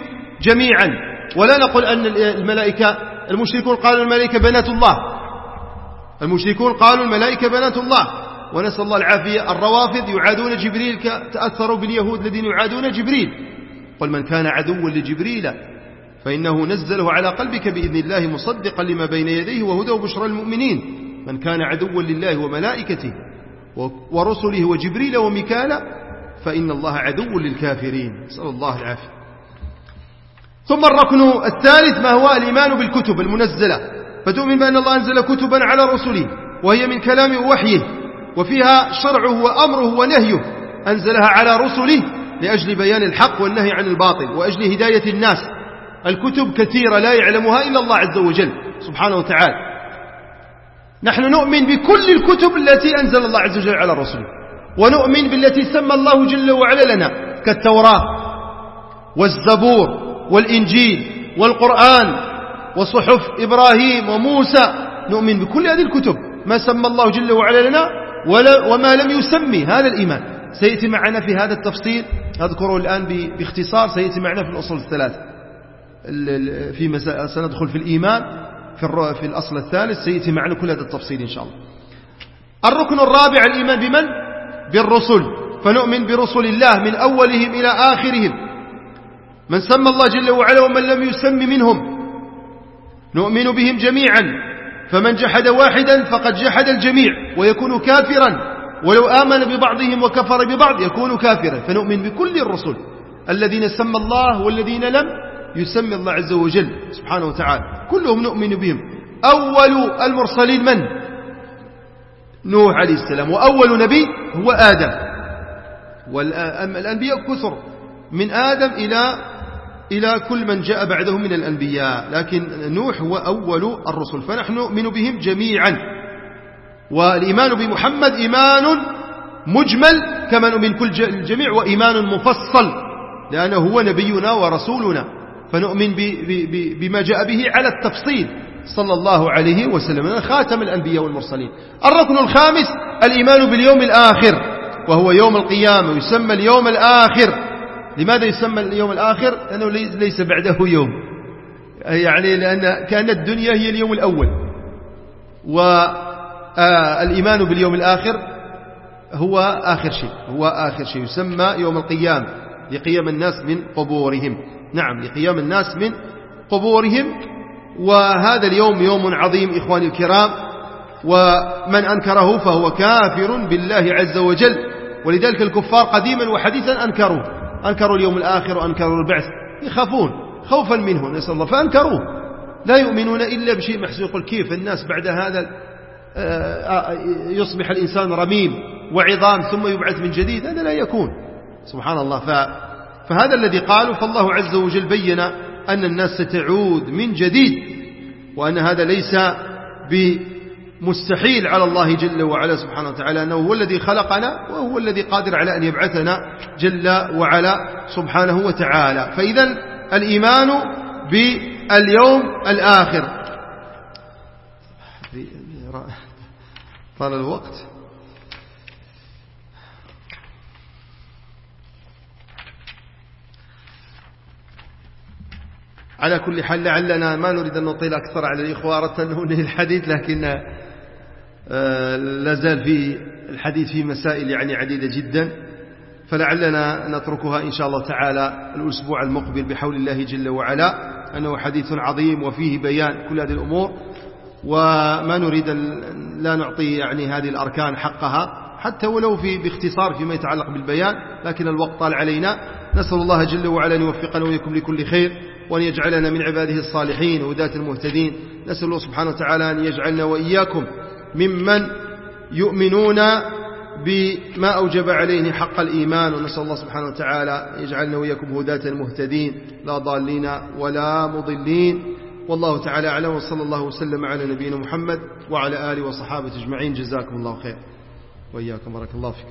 جميعا. ولا نقول أن الملائكة المشركون قالوا الملائكة بنات الله. المشركون قالوا الملائكة بنات الله. ونسأل الله العافية. الروافض يعادون جبريل تأثروا باليهود الذين يعادون جبريل. قل من كان عدوا لجبريل فإنه نزله على قلبك بإذن الله مصدقا لما بين يديه وهدى وبشرى المؤمنين من كان عدوا لله وملائكته ورسله وجبريل وميكال فإن الله عدو للكافرين. نسأل الله العافية. ثم الركن الثالث ما هو الإيمان بالكتب المنزلة؟ فتؤمن بأن الله أنزل كتبا على رسله وهي من كلام وحيه وفيها شرعه وأمره ونهيه. أنزلها على رسله لأجل بيان الحق والنهي عن الباطل وأجل هداية الناس. الكتب كثيرة لا يعلمها إلا الله عز وجل سبحانه وتعالى. نحن نؤمن بكل الكتب التي أنزل الله عز وجل على رسله ونؤمن بالتي سمى الله جل وعلا لنا كالتوراة والزبور والإنجيل والقرآن وصحف إبراهيم وموسى. نؤمن بكل هذه الكتب ما سمى الله جل وعلا لنا وما لم يسمي هذا الإيمان. سيأتي معنا في هذا التفصيل أذكره الآن باختصار سيأتي معنا في الأصل الثلاث في سندخل في الإيمان. في, في الأصل الثالث سيأتي معنا كل هذا التفصيل إن شاء الله. الركن الرابع الإيمان بمن؟ بالرسل. فنؤمن برسل الله من أولهم إلى آخرهم. من سمى الله جل وعلا ومن لم يسم منهم. نؤمن بهم جميعا. فمن جحد واحدا فقد جحد الجميع ويكون كافرا. ولو آمن ببعضهم وكفر ببعض يكون كافرا. فنؤمن بكل الرسل. الذين سمى الله والذين لم يسمي الله عز وجل سبحانه وتعالى. كلهم نؤمن بهم. أول المرسلين من؟ نوح عليه السلام. وأول نبي هو آدم. والأنبياء كثر. من آدم إلى إلى كل من جاء بعده من الأنبياء. لكن نوح هو أول الرسل. فنحن نؤمن بهم جميعا. والإيمان بمحمد إيمان مجمل كما نؤمن كل الجميع وإيمان مفصل. لأنه هو نبينا ورسولنا. فنؤمن بما جاء به على التفصيل صلى الله عليه وسلم خاتم الأنبياء والمرسلين. الركن الخامس الإيمان باليوم الآخر وهو يوم القيامة يسمى اليوم الآخر. لماذا يسمى اليوم الآخر؟ لأنه ليس بعده يوم. يعني لأن كأن الدنيا هي اليوم الأول. والإيمان باليوم الآخر هو آخر شيء هو آخر شيء يسمى يوم القيامة لقيام الناس من قبورهم. نعم لقيام الناس من قبورهم. وهذا اليوم يوم عظيم إخواني الكرام. ومن أنكره فهو كافر بالله عز وجل. ولذلك الكفار قديما وحديثا أنكروه. أنكروا اليوم الآخر وأنكروا البعث. يخافون خوفا منه نسأل الله. فأنكروه. لا يؤمنون إلا بشيء محسوس يقول كيف الناس بعد هذا آه، آه، يصبح الإنسان رميم وعظام ثم يبعث من جديد. هذا لا يكون. سبحان الله. فهذا الذي قالوا فالله عز وجل بين أن الناس ستعود من جديد وأن هذا ليس مستحيل على الله جل وعلا سبحانه وتعالى أنه هو الذي خلقنا وهو الذي قادر على أن يبعثنا جل وعلا سبحانه وتعالى. فإذا الإيمان باليوم الآخر. طال الوقت. على كل حال لعلنا ما نريد أن نطيل أكثر على الإخوة أردت أن ننهي الحديث لكن آه، لا زال في الحديث في مسائل يعني عديدة جدا. فلعلنا نتركها إن شاء الله تعالى الأسبوع المقبل بحول الله جل وعلا. أنه حديث عظيم وفيه بيان كل هذه الأمور وما نريد لا نعطي يعني هذه الأركان حقها حتى ولو في باختصار فيما يتعلق بالبيان لكن الوقت طال علينا. نسأل الله جل وعلا أن يوفقنا وإياكم لكل خير. وأن يجعلنا من عباده الصالحين وذات المهتدين. نسأل الله سبحانه وتعالى أن يجعلنا وإياكم ممن يؤمنون بما أوجب عليه حق الإيمان. ونسأل الله سبحانه وتعالى يجعلنا وإياكم هداة مهتدين لا ضالين ولا مضلين. والله تعالى أعلم. وصلى الله وسلم على نبينا محمد وعلى آله وصحابه أجمعين. جزاكم الله خير. وإياكم. بارك الله فيكم